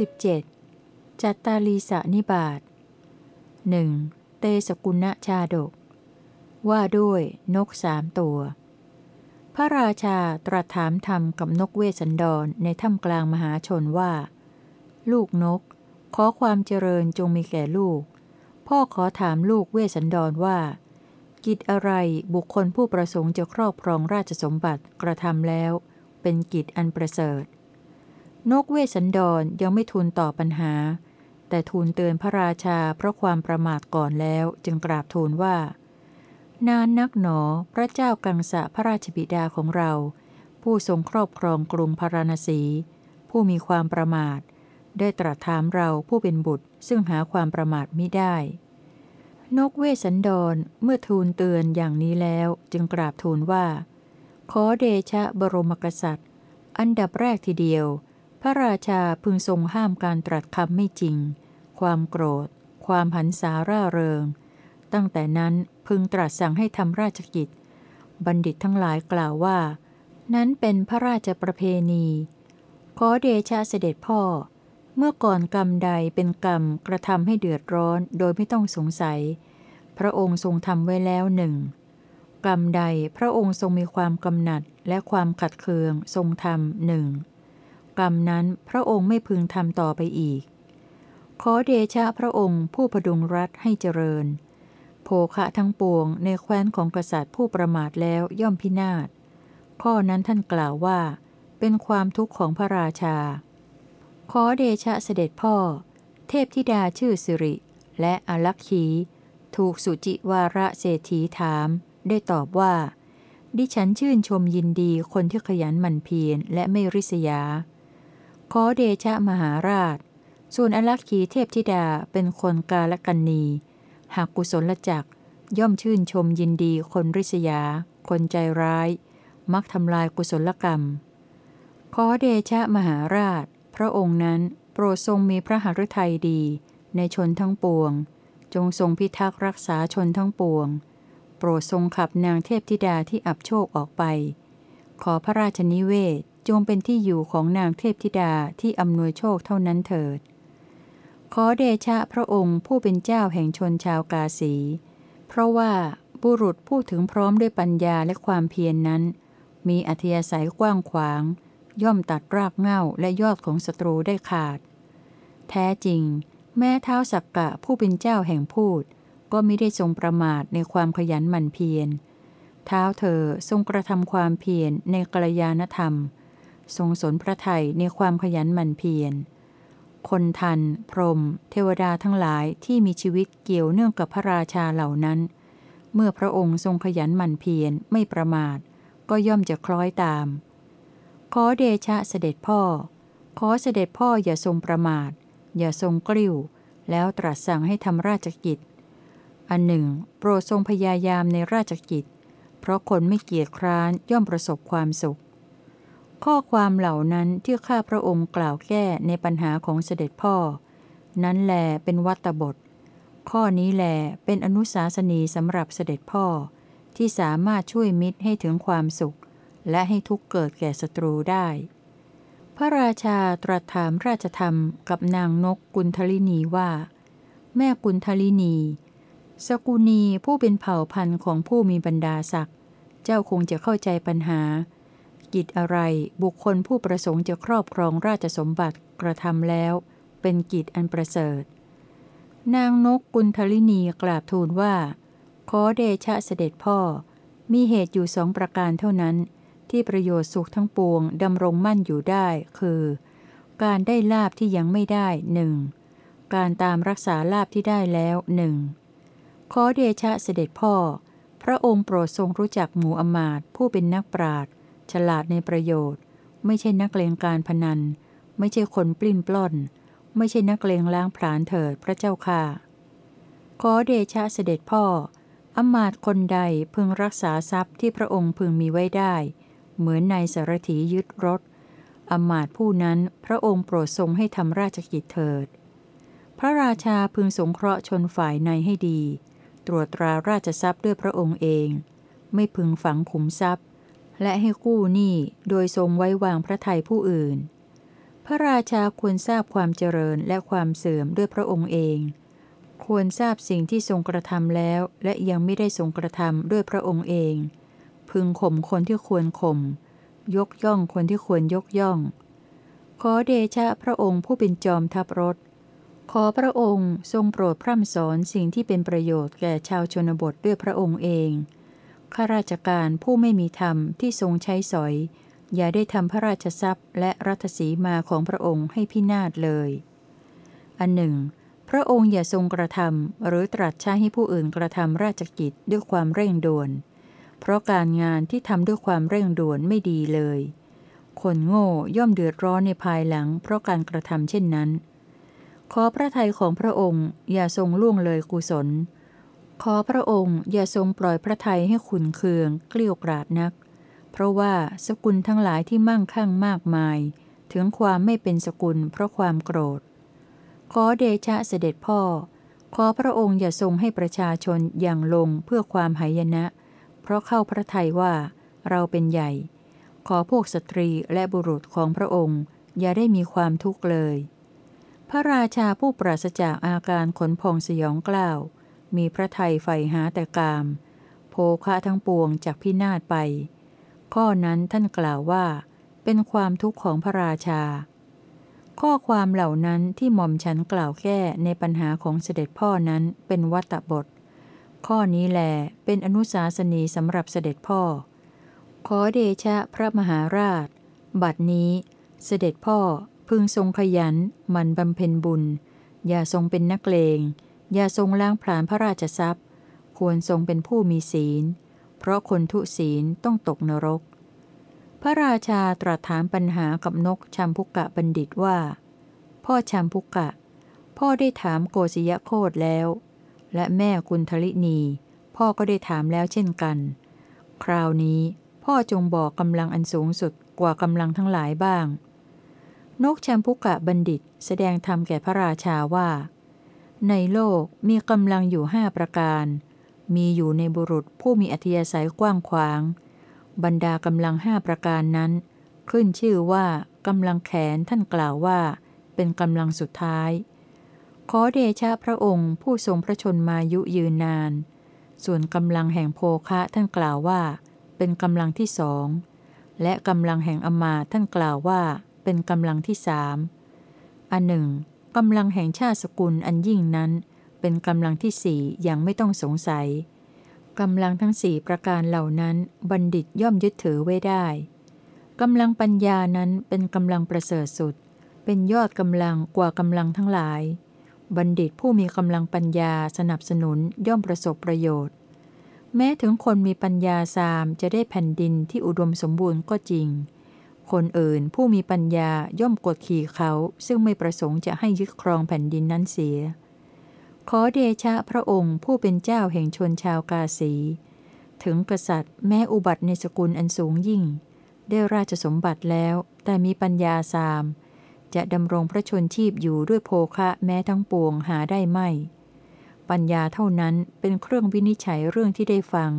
17. จัตตาลีสานิบาตหนึ่งเตสกุณชาดก ว่าด้วยนกสามตัว พระราชาตรัสถามธรรมกับนกเวสันดรในถ้ำกลางมหาชนว่า ลูกนก ขอความเจริญจงมีแก่ลูก พ่อขอถามลูกเวสันดรว่า กิจอะไรบุคคลผู้ประสงค์จะครอบครองราชสมบัติกระทำแล้ว เป็นกิจอันประเสริฐ นกเวสันดรยังไม่ทูลตอบปัญหา แต่ทูลเตือนพระราชาเพราะความประมาทก่อนแล้วจึงกราบทูลว่า นานนักหนอพระเจ้ากังสะพระราชบิดาของเรา ผู้ทรงครอบครองกรุงพาราณสี ผู้มีความประมาท ได้ตรัสถามเราผู้เป็นบุตรซึ่งหาความประมาทมิได้ นกเวสันดรเมื่อทูลเตือนอย่างนี้แล้วจึงกราบทูลว่า ขอเดชะบรมกษัตริย์ อันดับแรกทีเดียว พระราชาพึงทรงห้ามการตรัสคำไม่จริง ความโกรธ ความหันสาร่าเริง ตั้งแต่นั้นพึงตรัสสั่งให้ทำราชกิจ บัณฑิตทั้งหลายกล่าวว่า นั้นเป็นพระราชประเพณี ขอเดชะเสด็จพ่อ เมื่อก่อนกรรมใดเป็นกรรมกระทำให้เดือดร้อนโดยไม่ต้องสงสัย พระองค์ทรงทำไว้แล้วหนึ่งกรรมใดพระองค์ทรงมีความกำหนัดและความขัดเคืองทรงทำหนึ่ง กรรมนั้นพระองค์ไม่พึงทำต่อไปอีก ขอเดชะพระองค์ผู้พดุงรัฐให้เจริญ โภคะทั้งปวงในแคว้นของกษัตริย์ผู้ประมาทแล้วย่อมพินาศ ข้อนั้นท่านกล่าวว่า เป็นความทุกข์ของพระราชา ขอเดชะเสด็จพ่อ เทพธิดาชื่อสิริ และอลักขี ถูกสุจิวาระเศรษฐีถาม ได้ตอบว่า ดิฉันชื่นชมยินดีคนที่ขยันหมั่นเพียรและไม่ริษยา ขอเดชะมหาราช ส่วนอลักขีเทพธิดาเป็นคนกาลกันนี หากกุศลจักย่อมชื่นชมยินดีคนริษยา คนใจร้าย มักทำลายกุศลกรรม ขอเดชะมหาราช พระองค์นั้นโปรดทรงมีพระหฤทัยดี ในชนทั้งปวง จงทรงพิทักษ์รักษาชนทั้งปวง โปรดทรงขับนางเทพธิดาที่อับโชคออกไป ขอพระราชนิเวศ จงเป็นที่อยู่ของนางเทพธิดาที่อำนวยโชคเท่านั้นเถิด ขอเดชะพระองค์ผู้เป็นเจ้าแห่งชนชาวกาสี เพราะว่าบุรุษผู้ถึงพร้อมด้วยปัญญาและความเพียรนนั้น มีอัธยาศัยกว้างขวาง ย่อมตัดรากเง่าและยอดของศัตรูได้ขาด แท้จริง แม้เท้าสักกะผู้เป็นเจ้าแห่งพูด ก็ไม่ได้ทรงประมาทในความขยันหมั่นเพียรเท้าเธอทรงกระทำความเพียรในกัลยาณธรรม ทรงสนพระไทยในความขยันหมั่นเพียร คนทัน พรม เทวดาทั้งหลายที่มีชีวิตเกี่ยวเนื่องกับพระราชาเหล่านั้น เมื่อพระองค์ทรงขยันหมั่นเพียรไม่ประมาท ก็ย่อมจะคล้อยตาม ขอเดชะเสด็จพ่อ ขอเสด็จพ่ออย่าทรงประมาท อย่าทรงกลิ้ว แล้วตรัสสั่งให้ทำราชกิจ อันหนึ่ง โปรดทรงพยายามในราชกิจ เพราะคนไม่เกียจคร้านย่อมประสบความสุข ข้อความเหล่านั้นที่ข้าพระองค์กล่าวแก้ในปัญหาของเสด็จพ่อ นั้นแลเป็นวัตบท ข้อนี้แลเป็นอนุสาสนีสำหรับเสด็จพ่อ ที่สามารถช่วยมิตรให้ถึงความสุข และให้ทุกเกิดแก่ศัตรูได้ พระราชาตรัสถามราชธรรมกับนางนกกุลทลินีว่า แม่กุลทลินี สกุณีผู้เป็นเผ่าพันธุ์ของผู้มีบรรดาศักดิ์เจ้าคงจะเข้าใจปัญหา กิจอะไรบุคคลผู้ประสงค์จะครอบครองราชสมบัติกระทำแล้ว เป็นกิจอันประเสริฐ นางนกกุลทลินีกราบทูลว่า ขอเดชะเสด็จพ่อ มีเหตุอยู่สองประการเท่านั้น ที่ประโยชน์สุขทั้งปวงดำรงมั่นอยู่ได้ คือ การได้ลาบที่ยังไม่ได้หนึ่งการตามรักษาลาบที่ได้แล้วหนึ่งขอเดชะเสด็จพ่อ พระองค์โปรดทรงรู้จักหมู่อมาตผู้เป็นนักปราชญ์ ฉลาดในประโยชน์ ไม่ใช่นักเลงการพนัน ไม่ใช่คนปลิ้นปล้อนไม่ใช่นักเลงล้างผลาญเถิดพระเจ้าค่ะ ขอเดชะเสด็จพ่อ อมาตคนใดพึงรักษาทรัพย์ที่พระองค์พึงมีไว้ได้ เหมือนนายสารถียึดรถ อมาตผู้นั้นพระองค์โปรดทรงให้ทำราชกิจเถิด พระราชาพึงสงเคราะห์ชนฝ่ายในให้ดี ตรวจตราราชทรัพย์ด้วยพระองค์เอง ไม่พึงฝังขุมทรัพย์ และให้กู้หนี้โดยทรงไว้วางพระทัยผู้อื่น พระราชาควรทราบความเจริญและความเสื่อมด้วยพระองค์เอง ควรทราบสิ่งที่ทรงกระทำแล้ว และยังไม่ได้ทรงกระทำด้วยพระองค์เอง พึงข่มคนที่ควรข่ม ยกย่องคนที่ควรยกย่อง ขอเดชะพระองค์ผู้เป็นจอมทัพรถ ขอพระองค์ทรงโปรดพร่ำสอนสิ่งที่เป็นประโยชน์แก่ชาวชนบทด้วยพระองค์เอง ข้าราชการผู้ไม่มีธรรมที่ทรงใช้สอย อย่าได้ทำพระราชทรัพย์ และรัตสีมาของพระองค์ให้พินาศเลย อันหนึ่ง พระองค์อย่าทรงกระทำหรือตรัสใช้ให้ผู้อื่นกระทำราชกิจด้วยความเร่งด่วน เพราะการงานที่ทำด้วยความเร่งด่วนไม่ดีเลย คนโง่ย่อมเดือดร้อนในภายหลัง เพราะการกระทำเช่นนั้น ขอพระทัยของพระองค์อย่าทรงล่วงเลยกุศล ขอพระองค์อย่าทรงปล่อยพระทัยให้ขุนเคือง เกลี้ยวกราดนัก เพราะว่าสกุลทั้งหลายที่มั่งคั่งมากมาย ถึงความไม่เป็นสกุลเพราะความโกรธ ขอเดชะเสด็จพ่อ ขอพระองค์อย่าทรงให้ประชาชนอย่างลงเพื่อความหายนะ เพราะเข้าพระทัยว่าเราเป็นใหญ่ ขอพวกสตรีและบุรุษของพระองค์ อย่าได้มีความทุกข์เลย พระราชาผู้ปราศจากอาการขนพองสยองกล้าว มีพระไทยใฝ่หาแต่กาม โภคะทั้งปวงจากพินาศไป ข้อนั้นท่านกล่าวว่า เป็นความทุกข์ของพระราชา ข้อความเหล่านั้นที่หม่อมฉันกล่าวแก้ในปัญหาของเสด็จพ่อนั้นเป็นวัตบท ข้อนี้แหลเป็นอนุสาสนีสำหรับเสด็จพ่อ ขอเดชะพระมหาราช บัดนี้ เสด็จพ่อพึงทรงขยันมันบำเพ็ญบุญ อย่าทรงเป็นนักเลง อย่าทรงล้างผลาญพระราชทรัพย์ ควรทรงเป็นผู้มีศีล เพราะคนทุศีลต้องตกนรก พระราชาตรัสถามปัญหากับนกชัมพุกะบัณฑิตว่า พ่อชัมพุกะ พ่อได้ถามโกศยโคดแล้ว และแม่กุณทลินี พ่อก็ได้ถามแล้วเช่นกัน คราวนี้พ่อจงบอกกำลังอันสูงสุดกว่ากำลังทั้งหลายบ้าง นกชัมพุกะบัณฑิตแสดงธรรมแก่พระราชาว่า ในโลกมีกำลังอยู่ห้าประการ มีอยู่ในบุรุษผู้มีอัธยาศัยกว้างขวาง บรรดากำลังห้าประการนั้น ขึ้นชื่อว่ากำลังแขนท่านกล่าวว่า เป็นกำลังสุดท้าย ขอเดชะพระองค์ผู้ทรงพระชนมายุยืนนาน ส่วนกำลังแห่งโภคะท่านกล่าวว่า เป็นกำลังที่สอง และกำลังแห่งอมาตย์ท่านกล่าวว่า เป็นกำลังที่สามอันหนึ่ง กำลังแห่งชาติสกุลอันยิ่งนั้น เป็นกำลังที่สี่อย่างไม่ต้องสงสัยกำลังทั้งสี่ประการเหล่านั้น บัณฑิตย่อมยึดถือไว้ได้กำลังปัญญานั้นเป็นกำลังประเสริฐสุด เป็นยอดกำลังกว่ากำลังทั้งหลาย บัณฑิตผู้มีกำลังปัญญาสนับสนุนย่อมประสบประโยชน์ แม้ถึงคนมีปัญญาสามจะได้แผ่นดินที่อุดมสมบูรณ์ก็จริง คนอื่นผู้มีปัญญาย่อมกดขี่เขา ซึ่งไม่ประสงค์จะให้ยึดครองแผ่นดินนั้นเสีย ขอเดชะพระองค์ผู้เป็นเจ้าแห่งชนชาวกาสี ถึงกษัตริย์แม้อุบัติในสกุลอันสูงยิ่ง ได้ราชสมบัติแล้วแต่มีปัญญาสาม จะดำรงพระชนชีพอยู่ด้วยโภคะแม้ทั้งปวงหาได้ไม่ ปัญญาเท่านั้นเป็นเครื่องวินิจฉัยเรื่องที่ได้ฟัง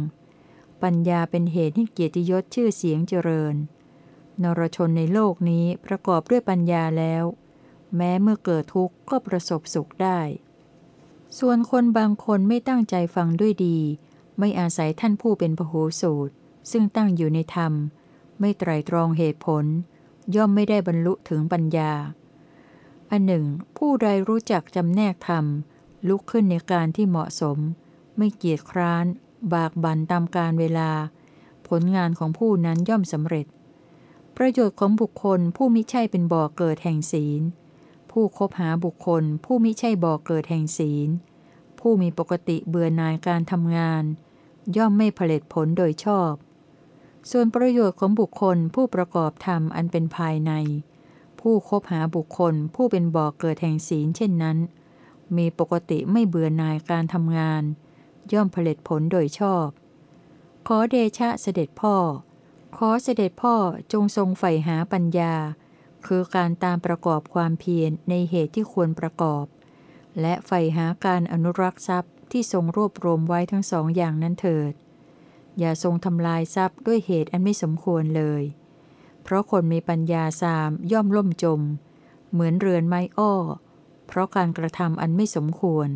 ปัญญาเป็นเหตุให้เกียรติยศชื่อเสียงเจริญ นรชนในโลกนี้ประกอบด้วยปัญญาแล้ว แม้เมื่อเกิดทุกข์ก็ประสบสุขได้ ส่วนคนบางคนไม่ตั้งใจฟังด้วยดี ไม่อาศัยท่านผู้เป็นพหูสูตร ซึ่งตั้งอยู่ในธรรม ไม่ไตรตรองเหตุผล ย่อมไม่ได้บรรลุถึงปัญญา อันหนึ่ง ผู้ใดรู้จักจำแนกธรรม ลุกขึ้นในการที่เหมาะสม ไม่เกียจคร้าน บากบั่นตามการเวลา ผลงานของผู้นั้นย่อมสำเร็จ ประโยชน์ของบุคคลผู้มิใช่เป็นบ่อเกิดแห่งศีล ผู้คบหาบุคคลผู้มิใช่บ่อเกิดแห่งศีล ผู้มีปกติเบื่อนายการทำงาน ย่อมไม่ผลิตผลโดยชอบ ส่วนประโยชน์ของบุคคลผู้ประกอบธรรมอันเป็นภายใน ผู้คบหาบุคคลผู้เป็นบ่อเกิดแห่งศีลเช่นนั้น มีปกติไม่เบื่อนายการทำงาน ย่อมผลิตผลโดยชอบ ขอเดชะเสด็จพ่อ ขอเสด็จพ่อจงทรงใฝ่หาปัญญา คือการตามประกอบความเพียรในเหตุที่ควรประกอบ และใฝ่หาการอนุรักษ์ทรัพย์ที่ทรงรวบรวมไว้ทั้งสองอย่างนั้นเถิด อย่าทรงทำลายทรัพย์ด้วยเหตุอันไม่สมควรเลย เพราะคนมีปัญญาสามย่อมล่มจม เหมือนเรือนไม้อ้อ เพราะการกระทำอันไม่สมควร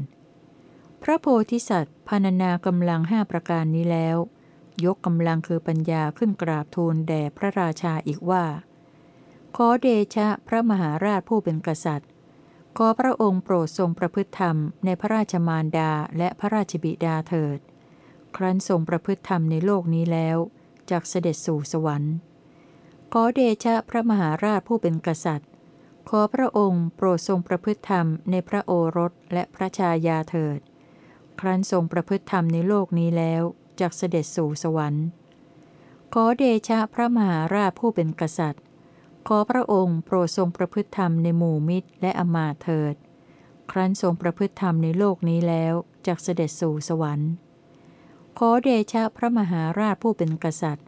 พระโพธิสัตว์พานนากำลังห้าประการนี้แล้ว ยกกำลังคือปัญญาขึ้นกราบทูลแด่พระราชาอีกว่า ขอเดชะพระมหาราชผู้เป็นกษัตริย์ ขอพระองค์โปรดทรงประพฤติธรรมในพระราชมารดาและพระราชบิดาเถิด ครั้นทรงประพฤติธรรมในโลกนี้แล้วจากเสด็จสู่สวรรค์ ขอเดชะพระมหาราชผู้เป็นกษัตริย์ ขอพระองค์โปรดทรงประพฤติธรรมในพระโอรสและพระชายาเถิด ครั้นทรงประพฤติธรรมในโลกนี้แล้ว จากเสด็จสู่สวรรค์ ขอเดชะพระมหาราชผู้เป็นกษัตริย์ ขอพระองค์โปรดทรงประพฤติธรรมในหมู่มิตรและอมาตย์เถิด ครั้นทรงประพฤติธรรมในโลกนี้แล้วจากเสด็จสู่สวรรค์ ขอเดชะพระมหาราชผู้เป็นกษัตริย์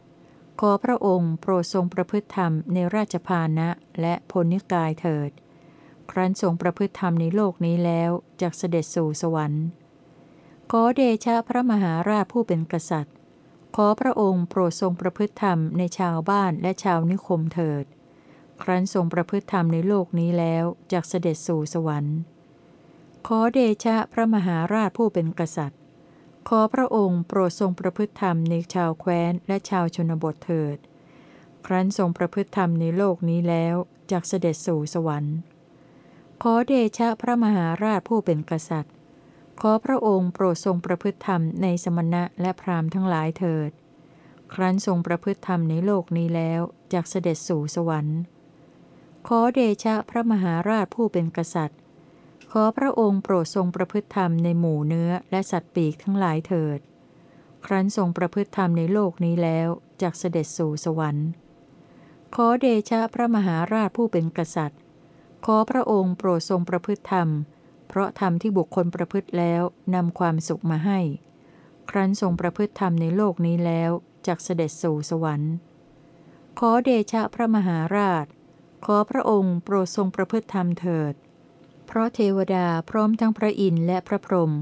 ขอพระองค์โปรดทรงประพฤติธรรมในราชพานะและพลนิกายเถิด ครั้นทรงประพฤติธรรมในโลกนี้แล้วจากเสด็จสู่สวรรค์ ขอเดชะพระมหาราชผู้เป็นกษัตริย์ ขอพระองค์โปรดทรงประพฤติธรรมในชาวบ้านและชาวนิคมเถิด ครั้นทรงประพฤติธรรมในโลกนี้แล้วจากเสด็จสู่สวรรค์ ขอเดชะพระมหาราชผู้เป็นกษัตริย์ ขอพระองค์โปรดทรงประพฤติธรรมในชาวแคว้นและชาวชนบทเถิด ครั้นทรงประพฤติธรรมในโลกนี้แล้วจากเสด็จสู่สวรรค์ ขอเดชะพระมหาราชผู้เป็นกษัตริย์ ขอพระองค์โปรดทรงประพฤติธรรมในสมณะและพราหมณ์ทั้งหลายเถิด ครั้นทรงประพฤติธรรมในโลกนี้แล้วจากเสด็จสู่สวรรค์ ขอเดชะพระมหาราชผู้เป็นกษัตริย์ ขอพระองค์โปรดทรงประพฤติธรรมในหมู่เนื้อและสัตว์ปีกทั้งหลายเถิด ครั้นทรงประพฤติธรรมในโลกนี้แล้วจากเสด็จสู่สวรรค์ ขอเดชะพระมหาราชผู้เป็นกษัตริย์ ขอพระองค์โปรดทรงประพฤติธรรม เพราะธรรมที่บุคคลประพฤติแล้วนำความสุขมาให้ ครั้นทรงประพฤติธรรมในโลกนี้แล้วจากเสด็จสู่สวรรค์ ขอเดชะพระมหาราช ขอพระองค์โปรดทรงประพฤติธรรมเถิด เพราะเทวดาพร้อมทั้งพระอินทร์และพระพรหม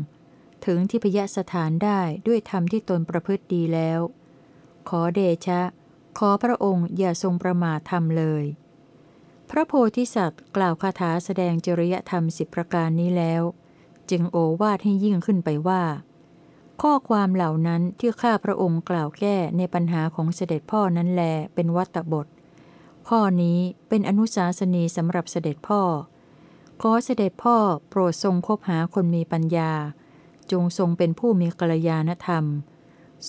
ถึงที่พยสถานได้ด้วยธรรมที่ตนประพฤติดีแล้ว ขอเดชะ ขอพระองค์อย่าทรงประมาทธรรมเลย พระโพธิสัตว์กล่าวคาถาแสดงจริยธรรมสิบประการนี้แล้ว จึงโอวาทให้ยิ่งขึ้นไปว่า ข้อความเหล่านั้นที่ข้าพระองค์กล่าวแก้ในปัญหาของเสด็จพ่อนั้นแลเป็นวัตบท ข้อนี้เป็นอนุสาสนีสำหรับเสด็จพ่อ ขอเสด็จพ่อโปรดทรงคบหาคนมีปัญญา จงทรงเป็นผู้มีกัลยาณธรรม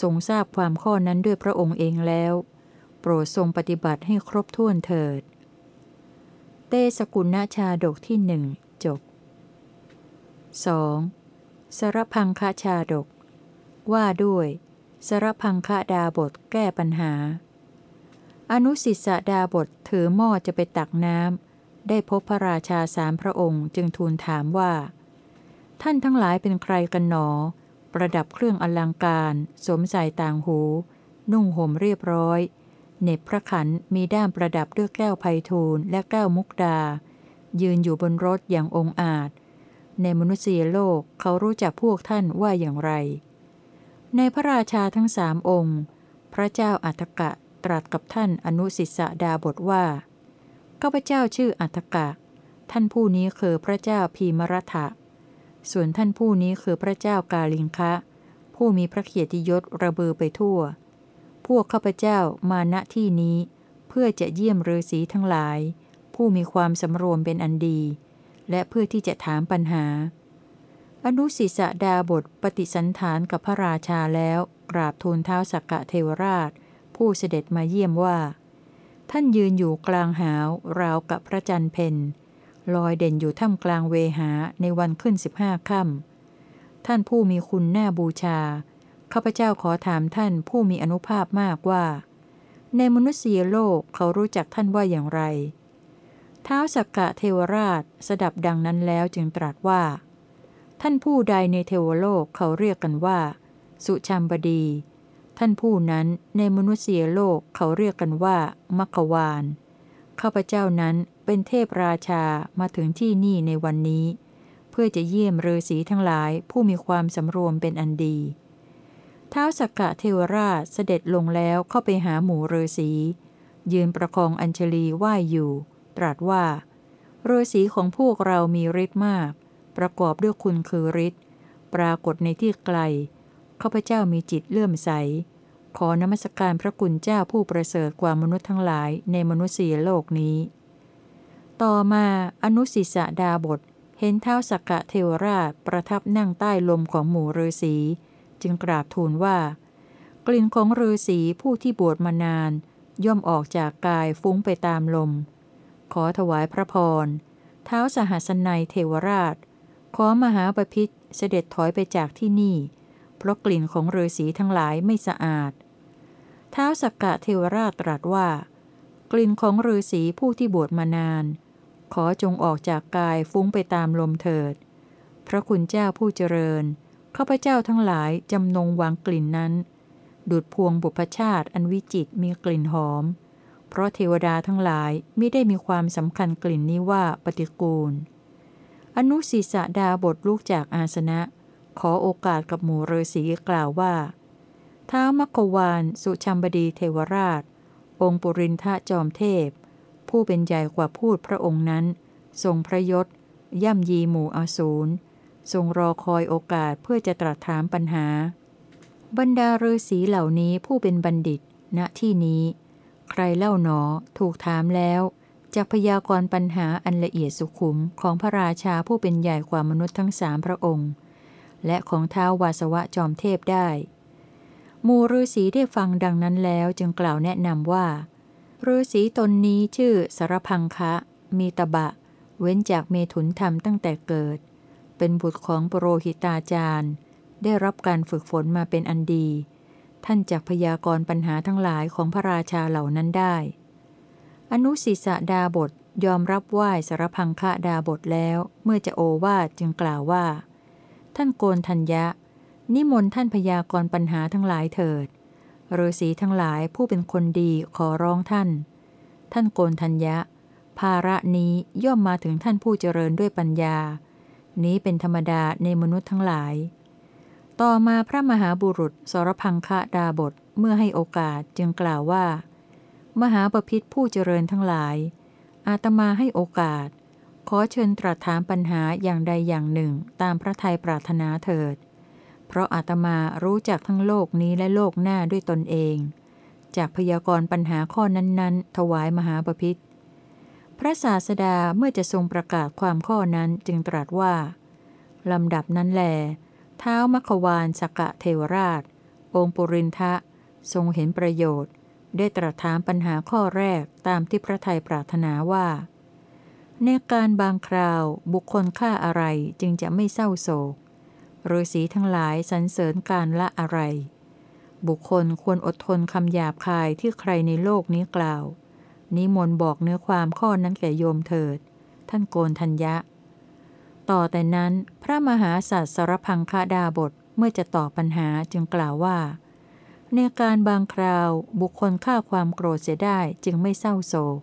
ทรงทราบความข้อนั้นด้วยพระองค์เองแล้ว โปรดทรงปฏิบัติให้ครบถ้วนเถิด เตสกุณชาดกที่หนึ่งจบ 2. สรพังคชาดก ว่าด้วยสรพังคดาบทแก้ปัญหา อนุสิสดาบทถือหม้อจะไปตักน้ำได้พบพระราชาสามพระองค์จึงทูลถามว่า ท่านทั้งหลายเป็นใครกันหนอ ประดับเครื่องอลังการ สวมใส่ต่างหู นุ่งห่มเรียบร้อย เหน็บพระขันมีด้ามประดับด้วยแก้วไพฑูรย์และแก้วมุกดา ยืนอยู่บนรถอย่างองอาจ ในมนุษยโลกเขารู้จักพวกท่านว่าอย่างไร ในพระราชาทั้งสามองค์ พระเจ้าอัฏกะตรัสกับท่านอนุสิสดาบทว่าข้าพเจ้าชื่ออัฏกะ ท่านผู้นี้คือพระเจ้าพีมรัฐะส่วนท่านผู้นี้คือพระเจ้ากาลิงคะ ผู้มีพระเกียรติยศระเบือไปทั่ว พวกข้าพเจ้ามาณที่นี้ เพื่อจะเยี่ยมฤาษีทั้งหลาย ผู้มีความสำรวมเป็นอันดี และเพื่อที่จะถามปัญหา อนุสิสดาบทปฏิสันฐานกับพระราชาแล้วกราบทูลเท้าสักกะเทวราช ผู้เสด็จมาเยี่ยมว่า ท่านยืนอยู่กลางหาวราวกับพระจันทร์เพนลอยเด่นอยู่ท่ามกลางเวหาในวันขึ้นสิบห้าค่ำท่านผู้มีคุณหน้าบูชา ข้าพเจ้าขอถามท่านผู้มีอนุภาพมากว่า ในมนุษยโลกเขารู้จักท่านว่าอย่างไร เท้าสักกะเทวราชสดับดังนั้นแล้วจึงตรัสว่า ท่านผู้ใดในเทวโลกเขาเรียกกันว่า สุชัมบดี ท่านผู้นั้นในมนุษยโลกเขาเรียกกันว่ามัคควานข้าพเจ้านั้นเป็นเทพราชามาถึงที่นี่ในวันนี้ เพื่อจะเยี่ยมฤาษีทั้งหลายผู้มีความสำรวมเป็นอันดี ท้าสักกะเทวราชเสด็จลงแล้วเข้าไปหาหมู่ฤาษียืนประคองอัญชลีไหว้อยู่ ตรัสว่าฤาษีของพวกเรามีฤทธิ์มาก ประกอบด้วยคุณคือฤทธิ์ปรากฏในที่ไกลข้าพเจ้ามีจิตเลื่อมใส ขอนมัสการพระคุณเจ้าผู้ประเสริฐกว่ามนุษย์ทั้งหลายในมนุษยโลกนี้ ต่อมาอนุสิสดาบท เห็นเท้าสักกะเทวราชประทับนั่งใต้ลมของหมู่ฤาษี จึงกราบทูลว่า กลิ่นของฤาษีผู้ที่บวชมานาน ย่อมออกจากกายฟุ้งไปตามลม ขอถวายพระพร เท้าสหัสนัยเทวราช ขอมหาปพิธเสด็จถอยไปจากที่นี่ เพราะกลิ่นของฤาษีทั้งหลายไม่สะอาด เท้าสักกะเทวราชตรัสว่า กลิ่นของฤาษีผู้ที่บวชมานาน ขอจงออกจากกายฟุ้งไปตามลมเถิด พระคุณเจ้าผู้เจริญ ข้าพเจ้าทั้งหลายจำนงวางกลิ่นนั้น ดูดพวงบุพชาติอันวิจิตมีกลิ่นหอม เพราะเทวดาทั้งหลายไม่ได้มีความสำคัญกลิ่นนี้ว่าปฏิกูล อนุสีสะดาบทลูกจากอาสนะ ขอโอกาสกับหมู่ฤาษีกล่าวว่าท้ามัคควานสุชัมบดีเทวราช องค์ปุรินทะจอมเทพ ผู้เป็นใหญ่กว่าพูดพระองค์นั้น ทรงพระยศ ย่ำยีหมู่อาสูร ทรงรอคอยโอกาสเพื่อจะตรัสถามปัญหา บรรดาฤาษีเหล่านี้ผู้เป็นบัณฑิต ณที่นี้ ใครเล่าหนอ ถูกถามแล้วจากพยากรปัญหาอันละเอียดสุขุมของพระราชาผู้เป็นใหญ่กว่ามนุษย์ทั้งสามพระองค์ และของท้าวาสวะจอมเทพได้ มูฤาษีได้ฟังดังนั้นแล้วจึงกล่าวแนะนำว่าฤาษีตนนี้ชื่อสารพังคะ มีตบะ เว้นจากเมถุนธรรมตั้งแต่เกิด เป็นบุตรของปรโรหิตาจารย์ ได้รับการฝึกฝนมาเป็นอันดี ท่านจักพยากรปัญหาทั้งหลายของพระราชาเหล่านั้นได้ อนุสิสดาบทยอมรับไหว้สารพังคะดาบทแล้ว เมื่อจะโอวาจึงกล่าวว่า ท่านโกนทัญญะ นิมนต์ท่านพยากรปัญหาทั้งหลายเถิดฤาษีทั้งหลายผู้เป็นคนดีขอร้องท่าน ท่านโกนทัญญะ ภาระนี้ย่อมมาถึงท่านผู้เจริญด้วยปัญญา นี้เป็นธรรมดาในมนุษย์ทั้งหลาย ต่อมาพระมหาบุรุษสรพังคะดาบทเมื่อให้โอกาสจึงกล่าวว่า มหาปพิธผู้เจริญทั้งหลาย อาตมาให้โอกาส ขอเชิญตรัสถามปัญหาอย่างใดอย่างหนึ่งตามพระทัยปรารถนาเถิด เพราะอาตมารู้จักทั้งโลกนี้และโลกหน้าด้วยตนเอง จากพยากรณ์ปัญหาข้อนั้นๆ ถวายมหาปพิธ พระศาสดาเมื่อจะทรงประกาศความข้อนั้นจึงตรัสว่า ลำดับนั้นแล เท้ามัควานสกะเทวราช องค์ปุรินทะ ทรงเห็นประโยชน์ ได้ตรัสถามปัญหาข้อแรกตามที่พระไทยปรารถนาว่า ในการบางคราวบุคคลฆ่าอะไรจึงจะไม่เศร้าโศกฤาษีทั้งหลายสรรเสริญการละอะไร บุคคลควรอดทนคำหยาบคายที่ใครในโลกนี้กล่าว นิมนต์บอกเนื้อความข้อนั้นแก่โยมเถิด ท่านโกนทัญญะ ต่อแต่นั้นพระมหาสัตสรพังคดาบทเมื่อจะตอบปัญหาจึงกล่าวว่า ในการบางคราวบุคคลฆ่าความโกรธเสียได้จึงไม่เศร้าโศก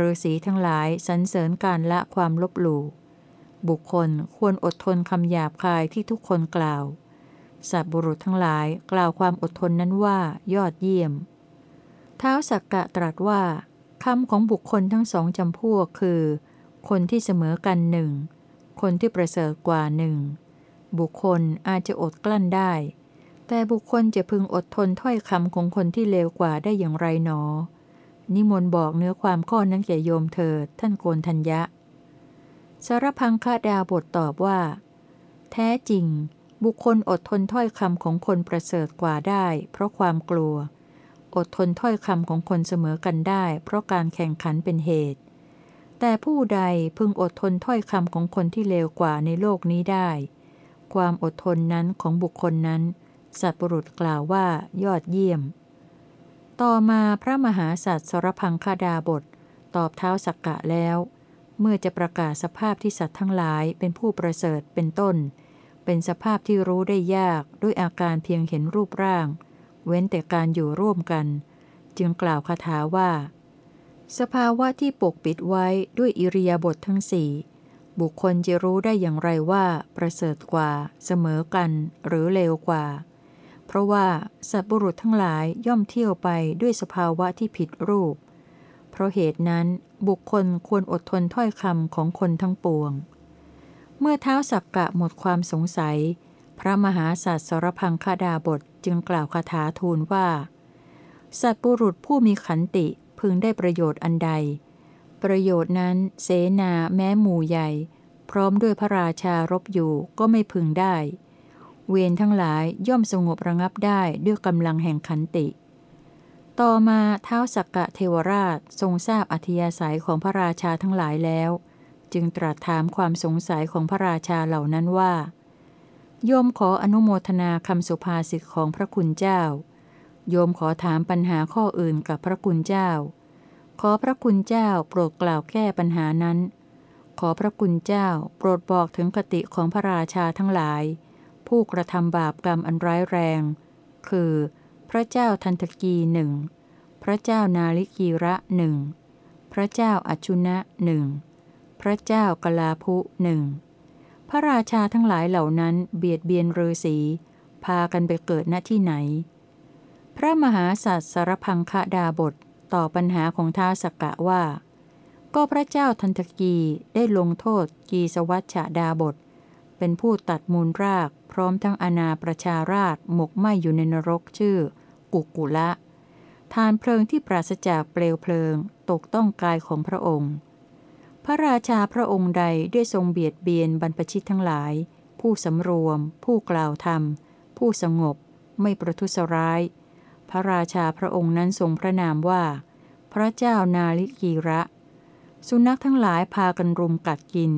ฤาษีทั้งหลายสรรเสริญการละความลบหลู่บุคคลควรอดทนคำหยาบคายที่ทุกคนกล่าว สัตบุรุษทั้งหลายกล่าวความอดทนนั้นว่ายอดเยี่ยม เท้าสักกะตรัสว่า คำของบุคคลทั้งสองจำพวกคือ คนที่เสมอกันหนึ่ง คนที่ประเสริฐกว่าหนึ่ง บุคคลอาจจะอดกลั้นได้ แต่บุคคลจะพึงอดทนถ้อยคำของคนที่เลวกว่าได้อย่างไรหนอ นิมนต์บอกเนื้อความข้อนั้นแก่โยมเถิดท่านโกนทัญญะ สารพังคาดาบทตอบว่า แท้จริง บุคคลอดทนถ้อยคำของคนประเสริฐกว่าได้ เพราะความกลัว อดทนถ้อยคำของคนเสมอกันได้ เพราะการแข่งขันเป็นเหตุ แต่ผู้ใดพึงอดทนถ้อยคำของคนที่เลวกว่าในโลกนี้ได้ ความอดทนนั้นของบุคคลนั้น สัตบุรุษกล่าวว่ายอดเยี่ยม ต่อมาพระมหาสัตว์สรพังคาดาบท ตอบเท้าสักกะแล้ว เมื่อจะประกาศสภาพที่สัตว์ทั้งหลายเป็นผู้ประเสริฐเป็นต้น เป็นสภาพที่รู้ได้ยากด้วยอาการเพียงเห็นรูปร่าง เว้นแต่การอยู่ร่วมกัน จึงกล่าวคาถาว่า สภาวะที่ปกปิดไว้ด้วยอิริยาบถททั้งสี่บุคคลจะรู้ได้อย่างไรว่า ประเสริฐกว่า เสมอกันหรือเลวกว่า เพราะว่าสัตบุรุษทั้งหลายย่อมเที่ยวไปด้วยสภาวะที่ผิดรูป เพราะเหตุนั้นบุคคลควรอดทนถ้อยคำของคนทั้งปวง เมื่อเท้าสักกะหมดความสงสัย พระมหาสัตว์สรพังคดาบทจึงกล่าวคาถาทูลว่า สัตว์ปุรุษผู้มีขันติพึงได้ประโยชน์อันใด ประโยชน์นั้นเสนาแม้หมู่ใหญ่ พร้อมด้วยพระราชารบอยู่ก็ไม่พึงได้ เวรทั้งหลายย่อมสงบระงับได้ด้วยกำลังแห่งขันติ ต่อมาเท้าสักกะเทวราชทรงทราบอธิยาศัยของพระราชาทั้งหลายแล้ว จึงตรัสถามความสงสัยของพระราชาเหล่านั้นว่า โยมขออนุโมทนาคำสุภาษิตของพระคุณเจ้า โยมขอถามปัญหาข้ออื่นกับพระคุณเจ้า ขอพระคุณเจ้าโปรดกล่าวแก้ปัญหานั้น ขอพระคุณเจ้าโปรดบอกถึงกติของพระราชาทั้งหลาย ผู้กระทำบาปกรรมอันร้ายแรง คือ พระเจ้าทันตกีหนึ่ง พระเจ้านาลิกีระหนึ่ง พระเจ้าอชุนะหนึ่ง พระเจ้ากลาภุหนึ่ง พระราชาทั้งหลายเหล่านั้นเบียดเบียนฤาษีพากันไปเกิดณที่ไหน พระมหาสัตว์สรพังคดาบทตอบปัญหาของท้าสกกะว่า ก็พระเจ้าทันตกีได้ลงโทษกีสวัชชดาบท เป็นผู้ตัดมูลรากพร้อมทั้งอนาประชาราชหมกไหมอยู่ในนรกชื่อ กุกุละ ทานเพลิงที่ปราศจากเปลวเพลิงตกต้องกายของพระองค์ พระราชาพระองค์ใดได้ทรงเบียดเบียนบรรพชิตทั้งหลาย ผู้สำรวม ผู้กล่าวธรรม ผู้สงบ ไม่ประทุษร้าย พระราชาพระองค์นั้นทรงพระนามว่า พระเจ้านาลิกีระ สุนัขทั้งหลายพากันรุมกัดกิน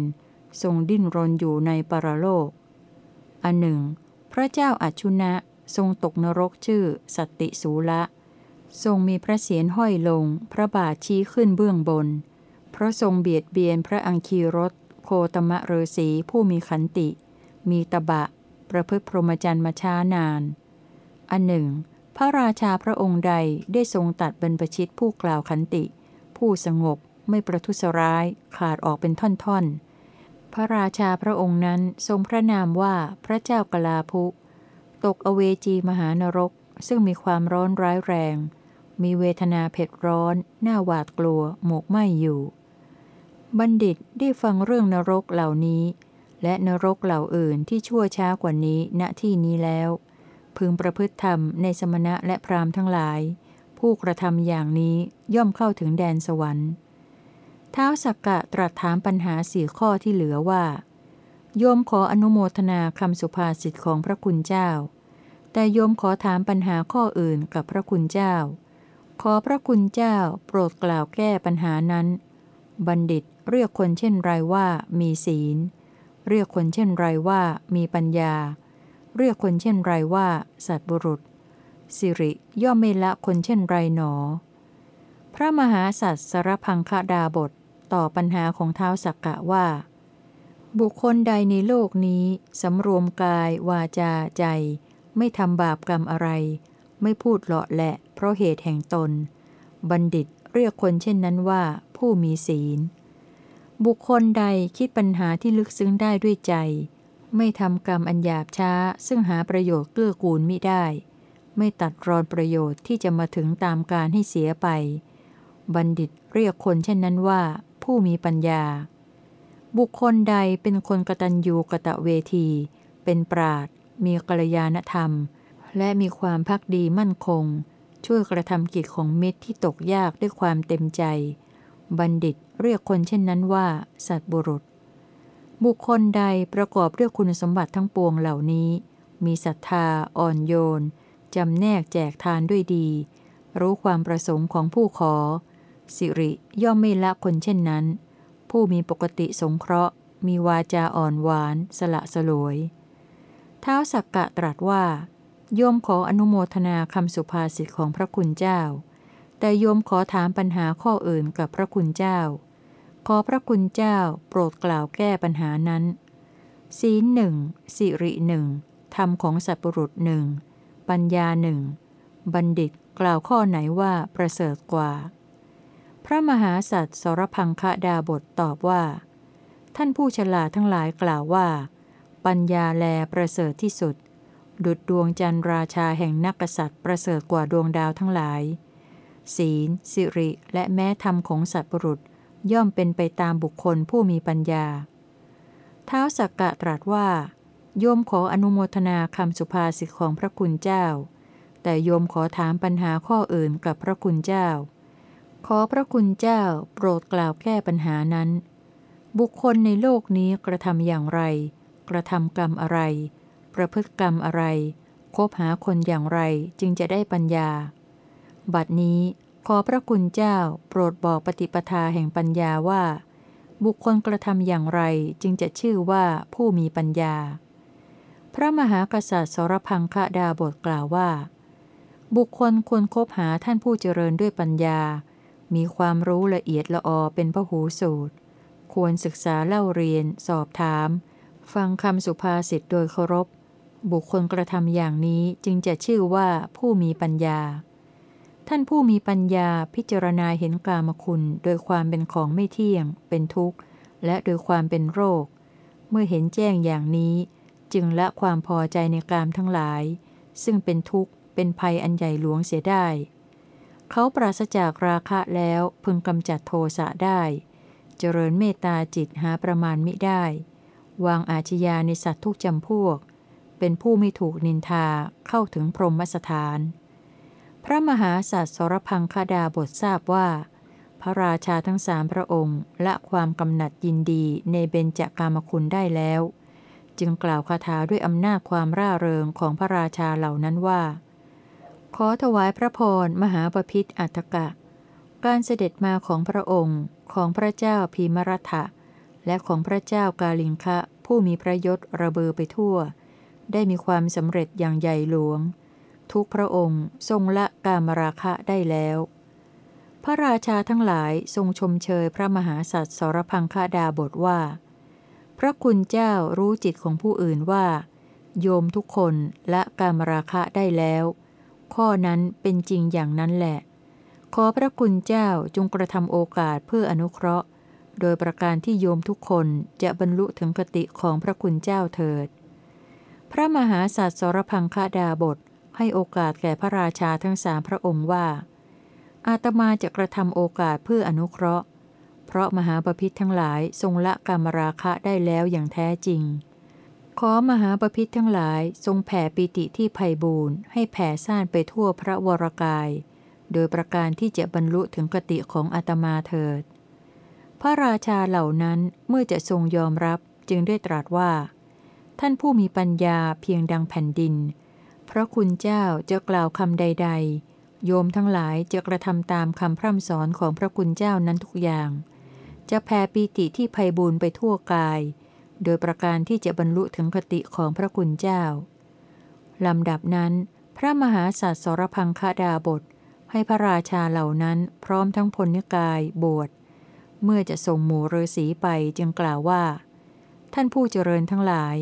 ทรงดิ้นรนอยู่ในปรโลก อันหนึ่ง พระเจ้าอาชุนะทรงตกนรกชื่อสติสูละ ทรงมีพระเศียรห้อยลง พระบาทชี้ขึ้นเบื้องบน ราะทรงเบียดเบียนพระอังคีรสโคตมะเรศีผู้มีขันติ มีตบะ ประพฤติพรหมจรรย์มาช้านาน อันหนึ่ง พระราชาพระองค์ใดได้ทรงตัดบรรพชิตผู้กล่าวขันติ ผู้สงบไม่ประทุษร้ายขาดออกเป็นท่อนๆ พระราชาพระองค์นั้นทรงพระนามว่าพระเจ้ากลาภุตกอเวจีมหานรก ซึ่งมีความร้อนร้ายแรง มีเวทนาเผ็ดร้อน หน้าหวาดกลัว หมกไหมอยู่ บัณฑิตได้ฟังเรื่องนรกเหล่านี้ และนรกเหล่าอื่นที่ชั่วช้ากว่านี้ณที่นี้แล้ว พึงประพฤติธรรมในสมณะและพราหมณ์ทั้งหลาย ผู้กระทำอย่างนี้ย่อมเข้าถึงแดนสวรรค์ท้าวสักกะตรัสถามปัญหาสี่ข้อที่เหลือว่า โยมขออนุโมทนาคำสุภาษิตของพระคุณเจ้า แต่โยมขอถามปัญหาข้ออื่นกับพระคุณเจ้า ขอพระคุณเจ้าโปรดกล่าวแก้ปัญหานั้น บัณฑิต เรียกคนเช่นไรว่ามีศีล เรียกคนเช่นไรว่ามีปัญญา เรียกคนเช่นไรว่า สัตบุรุษ สิริย่อมไม่ละคนเช่นไรหนอ พระมหาสัตว์สรพังคดาบทต่อปัญหาของเท้าสักกะว่า บุคคลใดในโลกนี้สำรวมกาย วาจาใจ ไม่ทำบาปกรรมอะไร ไม่พูดเลาะแหละ เพราะเหตุแห่งตน บัณฑิตเรียกคนเช่นนั้นว่าผู้มีศีล บุคคลใดคิดปัญหาที่ลึกซึ้งได้ด้วยใจ ไม่ทำกรรมอันหยาบช้า ซึ่งหาประโยชน์เกื้อกูลมิได้ ไม่ตัดรอนประโยชน์ที่จะมาถึงตามการให้เสียไป บัณฑิตเรียกคนเช่นนั้นว่า ผู้มีปัญญา บุคคลใดเป็นคนกตัญญูกะตะเวที เป็นปราดมีกัลยาณธรรม และมีความพักดีมั่นคง ช่วยกระทำกิจของมิตรที่ตกยากด้วยความเต็มใจ บัณฑิตเรียกคนเช่นนั้นว่า สัตบุรุษ บุคคลใดประกอบด้วยคุณสมบัติทั้งปวงเหล่านี้ มีศรัทธา อ่อนโยน จำแนกแจกทานด้วยดี รู้ความประสงค์ของผู้ขอ สิริย่อมไม่ละคนเช่นนั้น ผู้มีปกติสงเคราะห์ มีวาจาอ่อนหวาน สละสลวย เท้าสักกะตรัสว่า โยมขออนุโมทนาคำสุภาษิตของพระคุณเจ้า แต่โยมขอถามปัญหาข้ออื่นกับพระคุณเจ้า ขอพระคุณเจ้าโปรดกล่าวแก้ปัญหานั้น ศีลหนึ่งสิริหนึ่งธรรมของสัตว์ปรุษหนึ่งปัญญาหนึ่งบัณฑิตกล่าวข้อไหนว่าประเสริฐกว่า พระมหาสัตว์สรพังคดาบทตอบว่า ท่านผู้ฉลาดทั้งหลายกล่าวว่า ปัญญาแลประเสริฐที่สุด ดุดดวงจันทร์ราชาแห่งนักกษัตริย์ประเสริฐกว่าดวงดาวทั้งหลาย ศีล สิริ และแม้ธรรมของสัตว์ปรุษ ย่อมเป็นไปตามบุคคลผู้มีปัญญา เท้าสักกะตรัสว่า โยมขออนุโมทนาคำสุภาษิตของพระคุณเจ้า แต่โยมขอถามปัญหาข้ออื่นกับพระคุณเจ้า ขอพระคุณเจ้าโปรดกล่าวแก้ปัญหานั้น บุคคลในโลกนี้กระทำอย่างไร กระทำกรรมอะไร ประพฤติกรรมอะไรคบหาคนอย่างไรจึงจะได้ปัญญา บัดนี้ขอพระคุณเจ้าโปรดบอกปฏิปทาแห่งปัญญาว่า บุคคลกระทำอย่างไรจึงจะชื่อว่าผู้มีปัญญา พระมหากษัตริย์สรพังคดาบทกล่าวว่า บุคคลควรคบหาท่านผู้เจริญด้วยปัญญา มีความรู้ละเอียดละออเป็นพหูสูตร ควรศึกษาเล่าเรียน สอบถาม ฟังคำสุภาษิตโดยเคารพ บุคคลกระทำอย่างนี้จึงจะชื่อว่าผู้มีปัญญา ท่านผู้มีปัญญาพิจารณาเห็นกามคุณโดยความเป็นของไม่เที่ยง เป็นทุกข์ และโดยความเป็นโรค เมื่อเห็นแจ้งอย่างนี้ จึงละความพอใจในกามทั้งหลาย ซึ่งเป็นทุกข์ เป็นภัยอันใหญ่หลวงเสียได้ เขาปราศจากราคะแล้วพึงกำจัดโทสะได้ เจริญเมตตาจิตหาประมาณมิได้ วางอาชญาในสัตว์ทุกจำพวก เป็นผู้ไม่ถูกนินทาเข้าถึงพรหมสถาน ระมหาสัตว์สรพังคดาบททราบว่า พระราชาทั้งสามพระองค์ละความกำหนัดยินดีในเบญจากามคุณได้แล้ว จึงกล่าวคาถาด้วยอำนาจความร่าเริงของพระราชาเหล่านั้นว่า ขอถวายพระพรมหาปพิธอัตกะ การเสด็จมาของพระองค์ของพระเจ้าพีมรัฐะและของพระเจ้ากาลิงคะผู้มีพระยศระเบือไปทั่ว ได้มีความสำเร็จอย่างใหญ่หลวง ทุกพระองค์ทรงละกามราคะได้แล้ว พระราชาทั้งหลายทรงชมเชยพระมหาสัตว์สรพังคดาบทว่า พระคุณเจ้ารู้จิตของผู้อื่นว่า โยมทุกคนละกามราคะได้แล้ว ข้อนั้นเป็นจริงอย่างนั้นแหละ ขอพระคุณเจ้าจงกระทำโอกาสเพื่ออนุเคราะห์ โดยประการที่โยมทุกคนจะบรรลุถึงกติของพระคุณเจ้าเถิด พระมหาสัตว์สรพังคดาบท ให้โอกาสแก่พระราชาทั้งสามพระองค์ว่า อาตมาจะกระทำโอกาสเพื่ออนุเคราะห์ เพราะมหาปพิธทั้งหลายทรงละกรรมราคะได้แล้วอย่างแท้จริง ขอมหาปพิธทั้งหลายทรงแผ่ปิติที่ไพ่บูรณ์ให้แผ่ซ่านไปทั่วพระวรกาย โดยประการที่จะบรรลุถึงกติของอาตมาเถิด พระราชาเหล่านั้นเมื่อจะทรงยอมรับจึงได้ตรัสว่า ท่านผู้มีปัญญาเพียงดังแผ่นดิน พระคุณเจ้าจะกล่าวคำใด ๆ โยมทั้งหลายจะกระทำตามคำพร่ำสอนของพระคุณเจ้านั้นทุกอย่าง จะแผ่ปีติที่ภัยบูนไปทั่วกาย โดยประการที่จะบรรลุถึงคติของพระคุณเจ้าลำดับนั้น พระมหาสัตสรพังคดาบท ให้พระราชาเหล่านั้นพร้อมทั้งพลนิกายบวชเมื่อจะส่งหมู่ฤาษีไปจึงกล่าวว่า ท่านผู้เจริญทั้งหลาย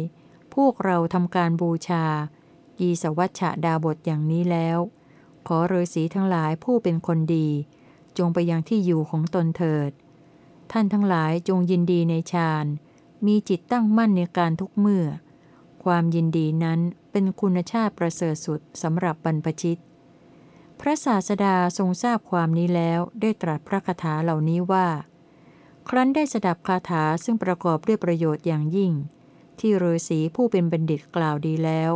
พวกเราทำการบูชา ยีสวัชชะดาบทอย่างนี้แล้ว ขอฤาษีทั้งหลายผู้เป็นคนดี จงไปยังที่อยู่ของตนเถิด ท่านทั้งหลายจงยินดีในฌานมีจิตตั้งมั่นในการทุกเมื่อ ความยินดีนั้นเป็นคุณชาติประเสริฐสุดสำหรับบรรพชิต พระศาสดาทรงทราบความนี้แล้วได้ตรัสพระคาถาเหล่านี้ว่า ครั้นได้สดับคาถาซึ่งประกอบด้วยประโยชน์อย่างยิ่ง ที่ฤาษีผู้เป็นบัณฑิตกล่าวดีแล้ว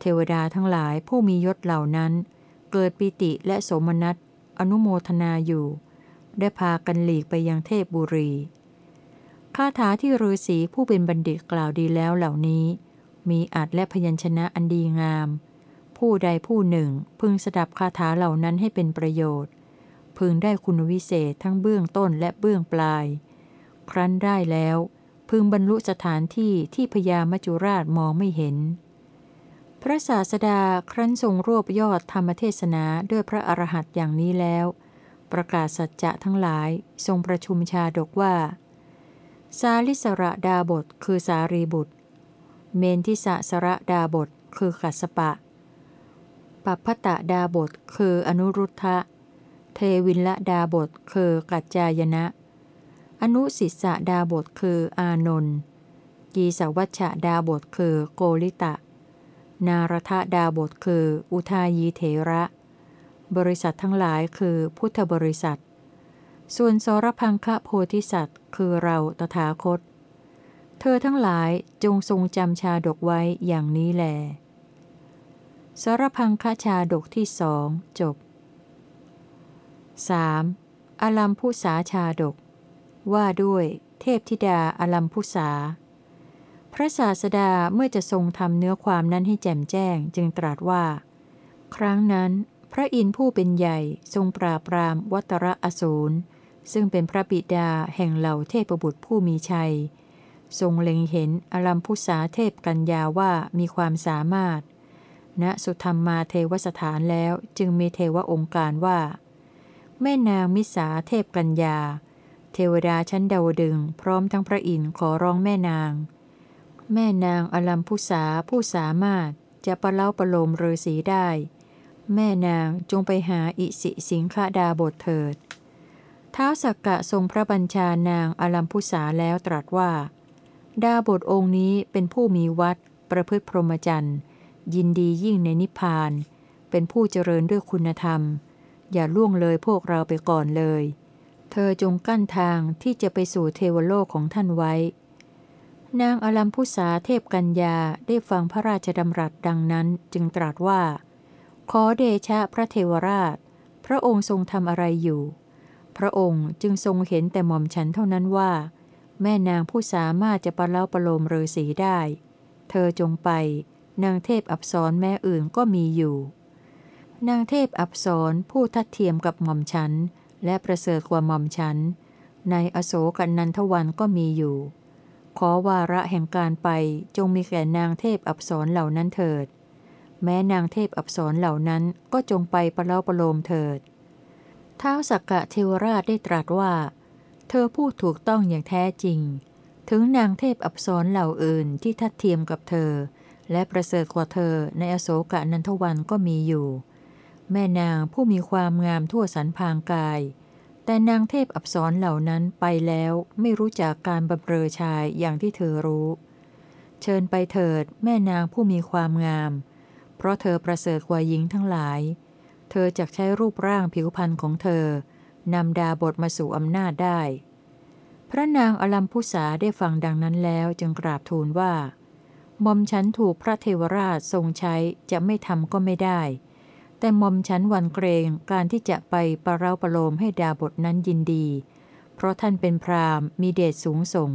เทวดาทั้งหลายผู้มียศเหล่านั้น เกิดปิติและสมนัตอนุโมทนาอยู่ ได้พากันหลีกไปยังเทพบุรีคาถาที่ฤาษีผู้เป็นบัณฑิตกล่าวดีแล้วเหล่านี้ มีอัดและพยัญชนะอันดีงาม ผู้ใดผู้หนึ่งพึงสดับคาถาเหล่านั้นให้เป็นประโยชน์ พึงได้คุณวิเศษทั้งเบื้องต้นและเบื้องปลาย ครั้นได้แล้ว พึงบรรลุสถานที่ที่พญามัจจุราชมองไม่เห็น พระศาสดาครั้นทรงรวบยอดธรรมเทศนาด้วยพระอรหันต์อย่างนี้แล้ว ประกาศสัจจะทั้งหลายทรงประชุมชาดกว่า สาลิสระดาบทคือสารีบุตร เมนทิสสระดาบทคือขัสปะปัพพตะดาบทคืออนุรุทธะ เทวินละดาบทคือกัจจายนะ อนุสิสะดาบทคืออานนท์กีสวัชชะดาบทคือโกลิตะ นารทดาบทคือ อุทายีเถระ บริษัททั้งหลายคือพุทธบริษัท ส่วนสรพังคะโพธิสัตว์ คือเราตถาคต เธอทั้งหลายจงทรงจำชาดกไว้อย่างนี้แล สรพังคะชาดกที่สองจบ 3. อลัมพุสาชาดก ว่าด้วย เทพธิดาอลัมพุสา พระศาสดาเมื่อจะทรงทำเนื้อความนั้นให้แจ่มแจ้ง จึงตรัสว่า ครั้งนั้น พระอินทร์ผู้เป็นใหญ่ทรงปราบปรามวัตระอสูรซึ่งเป็นพระบิดาแห่งเหล่าเทพบุตรผู้มีชัย ทรงเล็งเห็นอลัมพุสาเทพกัญญาว่ามีความสามารถ ณสุธรรมมาเทวสถานแล้วจึงมีเทวองค์การว่า แม่นางมิสาเทพกัญญา เทวดาชั้นดาวดึงพร้อมทั้งพระอินทร์ขอร้องแม่นาง แม่นางอลัมพุสาผู้สามารถจะประเล้าประโลมฤาษีได้ แม่นางจงไปหาอิสิสิงคดาบทเถิด ท้าวสักกะทรงพระบัญชานางอลัมพุสาแล้วตรัสว่า ดาบทองค์นี้เป็นผู้มีวัด ประพฤติพรหมจรรย์ยินดียิ่งในนิพพาน เป็นผู้เจริญด้วยคุณธรรม อย่าล่วงเลยพวกเราไปก่อนเลย เธอจงกั้นทางที่จะไปสู่เทวโลกของท่านไว้ นางอลัมพุสาเทพกัญญาได้ฟังพระราชดำรัสดังนั้นจึงตรัสว่า ขอเดชะพระเทวราช พระองค์ทรงทำอะไรอยู่ พระองค์จึงทรงเห็นแต่หม่อมฉันเท่านั้นว่า แม่นางผู้สามารถจะประเล้าประโลมฤาษีได้ เธอจงไป นางเทพอับสรแม่อื่นก็มีอยู่ นางเทพอับสรผู้ทัดเทียมกับหม่อมฉัน และประเสริฐกว่าหม่อมฉัน ในอโศกนันทวันก็มีอยู่ ขอวาระแห่งการไปจงมีแก่นางเทพอับสรเหล่านั้นเถิด แม้นางเทพอับสรเหล่านั้นก็จงไปประเล้าประโลมเถิดท้าวสักกะเทวราชได้ตรัสว่า เธอพูดถูกต้องอย่างแท้จริง ถึงนางเทพอับสรเหล่าอื่นที่ทัดเทียมกับเธอ และประเสริฐกว่าเธอในอโศกะนันทวันก็มีอยู่ แม่นางผู้มีความงามทั่วสรรพางกาย แต่นางเทพอับสรเหล่านั้นไปแล้วไม่รู้จักการบำเรอชายอย่างที่เธอรู้ เชิญไปเถิดแม่นางผู้มีความงาม เพราะเธอประเสริฐกว่าหญิงทั้งหลาย เธอจะใช้รูปร่างผิวพรรณของเธอนำดาบทมาสู่อำนาจได้ พระนางอลัมพุสาได้ฟังดังนั้นแล้วจึงกราบทูลว่าหมอมฉันถูกพระเทวราชทรงใช้จะไม่ทำก็ไม่ได้ แต่มอมฉันวันเกรงการที่จะไปประเราประโลมให้ดาบทนั้นยินดี เพราะท่านเป็นพราหมณ์มีเดชสูงส่ง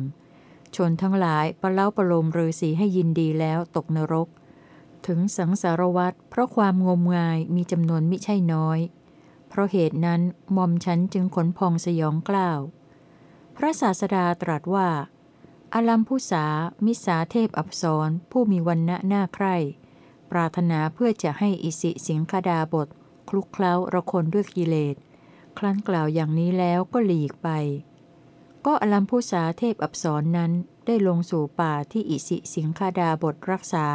ชนทั้งหลายประเล้าประโลมฤาษีให้ยินดีแล้วตกนรก ถึงสังสารวัตรเพราะความงมงายมีจำนวนมิใช่น้อย เพราะเหตุนั้นมอมฉันจึงขนพองสยองกล้าว พระศาสดาตรัสว่า อลัมพุสามิสาเทพอับสรผู้มีวันณะหน้าใคร่ ปรารถนาเพื่อจะให้อิสิสิงคดาบท คลุกเคล้าระคนด้วยกิเลส ครั้นกล่าวอย่างนี้แล้วก็หลีกไป ก็อลัมพุสาเทพอับสรนั้นได้ลงสู่ป่าที่อิสิสิงคดาบทรักษา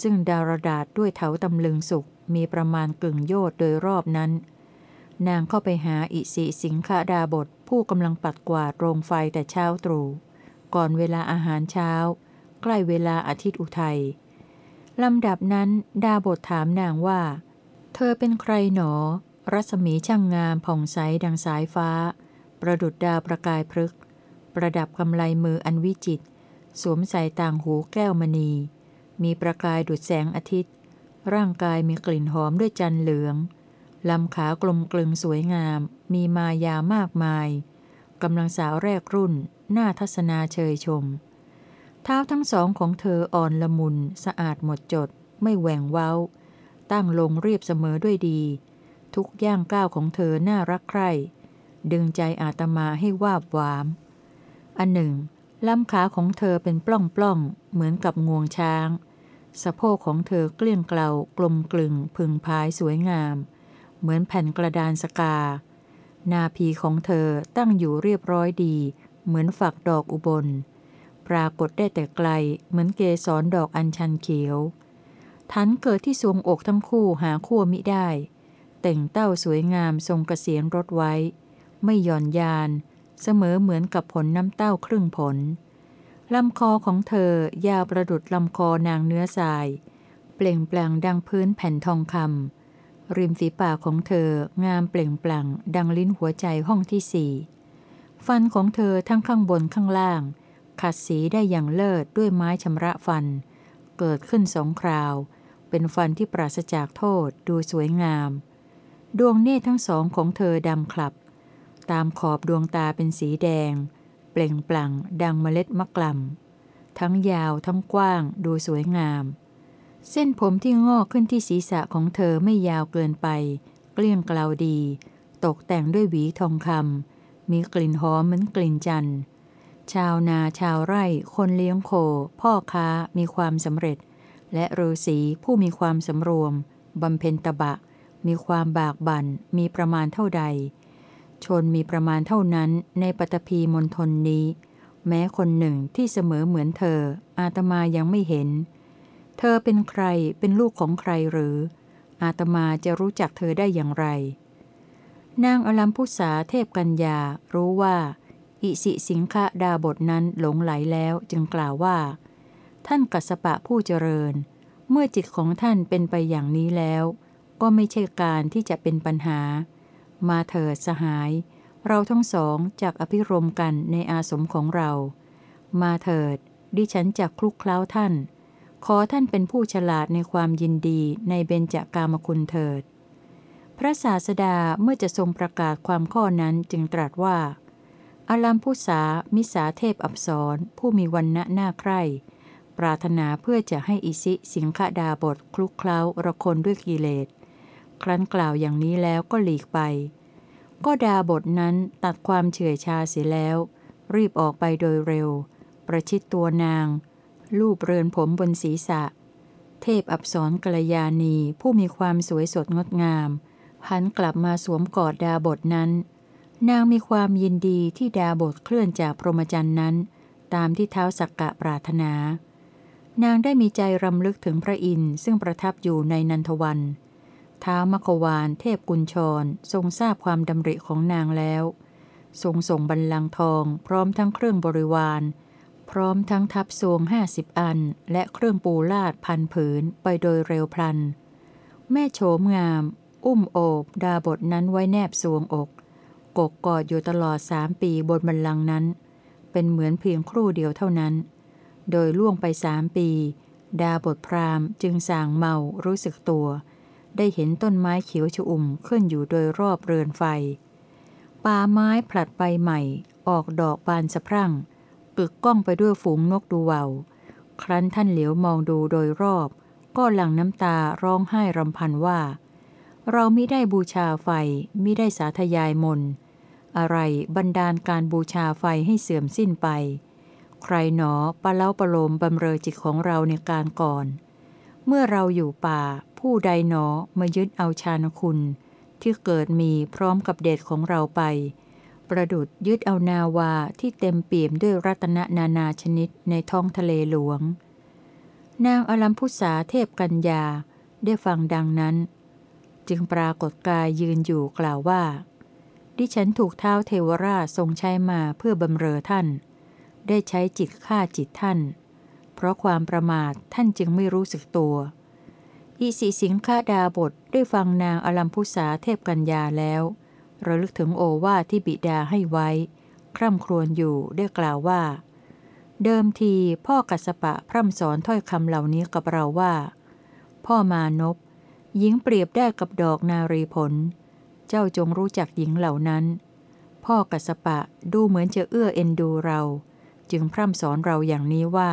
ซึ่งดารดาษด้วยเถาตำลึงสุกมีประมาณกึ่งโยช์โดยรอบนั้น นางเข้าไปหาอิสิสิงคดาบทผู้กำลังปัดกวาดโรงไฟแต่เช้าตรู่ก่อนเวลาอาหารเช้า ใกล้เวลาอาทิตย์อุทัย ลำดับนั้นดาบทถามนางว่า เธอเป็นใครหนอ รัศมีช่างงามผ่องใสดังสายฟ้า ประดุดดาวประกายพฤกประดับกำไลมืออันวิจิต สวมใส่ต่างหูแก้วมณี มีประกายดุดแสงอาทิตย์ ร่างกายมีกลิ่นหอมด้วยจันเหลือง ลำขากลมกลึงสวยงาม มีมายามากมาย กำลังสาวแรกรุ่น หน้าทัศนาเชยชม เท้าทั้งสองของเธออ่อนละมุน สะอาดหมดจด ไม่แหว่งเว้า ตั้งลงเรียบเสมอด้วยดี ทุกย่างก้าวของเธอน่ารักใคร่ ดึงใจอาตมาให้วาบวาม อันหนึ่งลำขาของเธอเป็นปล้องปล้องเหมือนกับงวงช้าง สะโพกของเธอเกลี้ยงเกลากลมกลึงพึงพายสวยงาม เหมือนแผ่นกระดานสกา นาภีของเธอตั้งอยู่เรียบร้อยดี เหมือนฝักดอกอุบล ปรากฏได้แต่ไกล เหมือนเกสรดอกอัญชันเขียว ทันเกิดที่ทรงอกทั้งคู่หาขั้วมิได้ แต่งเต้าสวยงามทรงกระเสียนรถไว้ ไม่หย่อนยาน เสมอเหมือนกับผลน้ำเต้าครึ่งผลลำคอของเธอยาวประดุดลำคอนางเนื้อทราย เปล่งแปลงดังพื้นแผ่นทองคำริมฝีปากของเธองามเปล่งปลั่งดังลิ้นหัวใจห้องที่สี่ฟันของเธอทั้งข้างบนข้างล่าง ขัดสีได้อย่างเลิศด้วยไม้ชำระฟัน เกิดขึ้นสองคราว เป็นฟันที่ปราศจากโทษดูสวยงาม ดวงเนตรทั้งสองของเธอดำคลับ ตามขอบดวงตาเป็นสีแดง เปล่งปลั่งดังเมล็ดมะกล่ำทั้งยาวทั้งกว้างดูสวยงาม เส้นผมที่งอกขึ้นที่ศีรษะของเธอไม่ยาวเกินไป เกลี้ยงกลาดี ตกแต่งด้วยหวีทองคำมีกลิ่นหอมเหมือนกลิ่นจันทร์ ชาวนาชาวไร่ คนเลี้ยงโค พ่อค้ามีความสำเร็จ และฤาษีผู้มีความสำรวมบำเพ็ญตบะ มีความบากบัน่นมีประมาณเท่าใด ชนมีประมาณเท่านั้นในปตพีมณฑลนี้ แม้คนหนึ่งที่เสมอเหมือนเธอ อาตมายังไม่เห็น เธอเป็นใครเป็นลูกของใครหรือ อาตมาจะรู้จักเธอได้อย่างไร นางอลัมพุสาเทพกัญญารู้ว่า อิสิสิงคะดาบทนั้นหลงไหลแล้วจึงกล่าวว่า ท่านกัสปะผู้เจริญ เมื่อจิตของท่านเป็นไปอย่างนี้แล้ว ก็ไม่ใช่การที่จะเป็นปัญหา มาเถิดสหาย เราทั้งสองจากอภิรมกันในอาสมของเรา มาเถิด ดิฉันจะคลุกเคล้าท่าน ขอท่านเป็นผู้ฉลาดในความยินดีในเบญจากามคุณเถิด พระศาสดาเมื่อจะทรงประกาศความข้อนั้นจึงตรัสว่า อาลัมพุสามิสาเทพอับสรผู้มีวันณะหน้าใคร่ปรารถนาเพื่อจะให้อิสิสิงคดาบทคลุกเคล้าระคนด้วยกิเลส ครั้นกล่าวอย่างนี้แล้วก็หลีกไป ก็ดาบทนั้นตัดความเฉื่อยชาเสียแล้ว รีบออกไปโดยเร็ว ประชิดตัวนาง ลูบเรือนผมบนศีรษะ เทพอับสรกัลยาณีผู้มีความสวยสดงดงาม หันกลับมาสวมกอดดาบทนั้น นางมีความยินดีที่ดาบทเคลื่อนจากพรหมจรรย์นั้น ตามที่เท้าสักกะปรารถนา นางได้มีใจรำลึกถึงพระอินทร์ซึ่งประทับอยู่ในนันทวันเท้ามควานเทพกุญชรทรงทราบความดำริของนางแล้ว ทรงส่งบรรลังทอง พร้อมทั้งเครื่องบริวาร พร้อมทั้งทับทวงห้าสิบอัน และเครื่องปูลาดพันผืนไปโดยเร็วพลัน แม่โฉมงาม อุ้มโอบ ดาบทนั้นไว้แนบสวงอก กกกอดอยู่ตลอดสามปีบนบันลังนั้น เป็นเหมือนเพียงครู่เดียวเท่านั้น โดยล่วงไปสามปี ดาบทพรามจึงสางเมารู้สึกตัว ได้เห็นต้นไม้เขียวชอุ่มขึ้นอยู่โดยรอบเรือนไฟ ป่าไม้ผลัดไปใหม่ ออกดอกบานสะพรั่งปึกก้องไปด้วยฝูงนกดูเวาครั้นท่านเหลียวมองดูโดยรอบ ก็หลั่งน้ำตาร้องไห้รำพันว่า เราไม่ได้บูชาไฟไม่ได้สาธยายมน อะไรบันดาลการบูชาไฟให้เสื่อมสิ้นไป ใครหนอปะเล้าปะโลมบำเรอจิตของเราในการก่อน เมื่อเราอยู่ป่า ผู้ใดหนอมายึดเอาชานคุณ ที่เกิดมีพร้อมกับเดชของเราไป ประดุดยึดเอานาวาที่เต็มเปี่ยมด้วยรัตนนานาชนิดในท้องทะเลหลวง นางอลัมพุสาเทพกัญญาได้ฟังดังนั้น จึงปรากฏกายยืนอยู่กล่าวว่า ดิฉันถูกเท้าเทวราชทรงใช้มาเพื่อบำเรอท่าน ได้ใช้จิตฆ่าจิตท่าน เพราะความประมาทท่านจึงไม่รู้สึกตัวอิสิสิงฆาดาบทได้ฟังนางอลัมพุสาเทพกัญญาแล้วระลึกถึงโอวาทที่บิดาให้ไว้ คร่ำครวญอยู่ได้กล่าวว่า เดิมทีพ่อกัสปะพร่ำสอนถ้อยคำเหล่านี้กับเราว่า พ่อมานพหญิงเปรียบได้กับดอกนารีผล เจ้าจงรู้จักหญิงเหล่านั้น พ่อกัสปะดูเหมือนจะเอื้อเอ็นดูเรา จึงพร่ำสอนเราอย่างนี้ว่า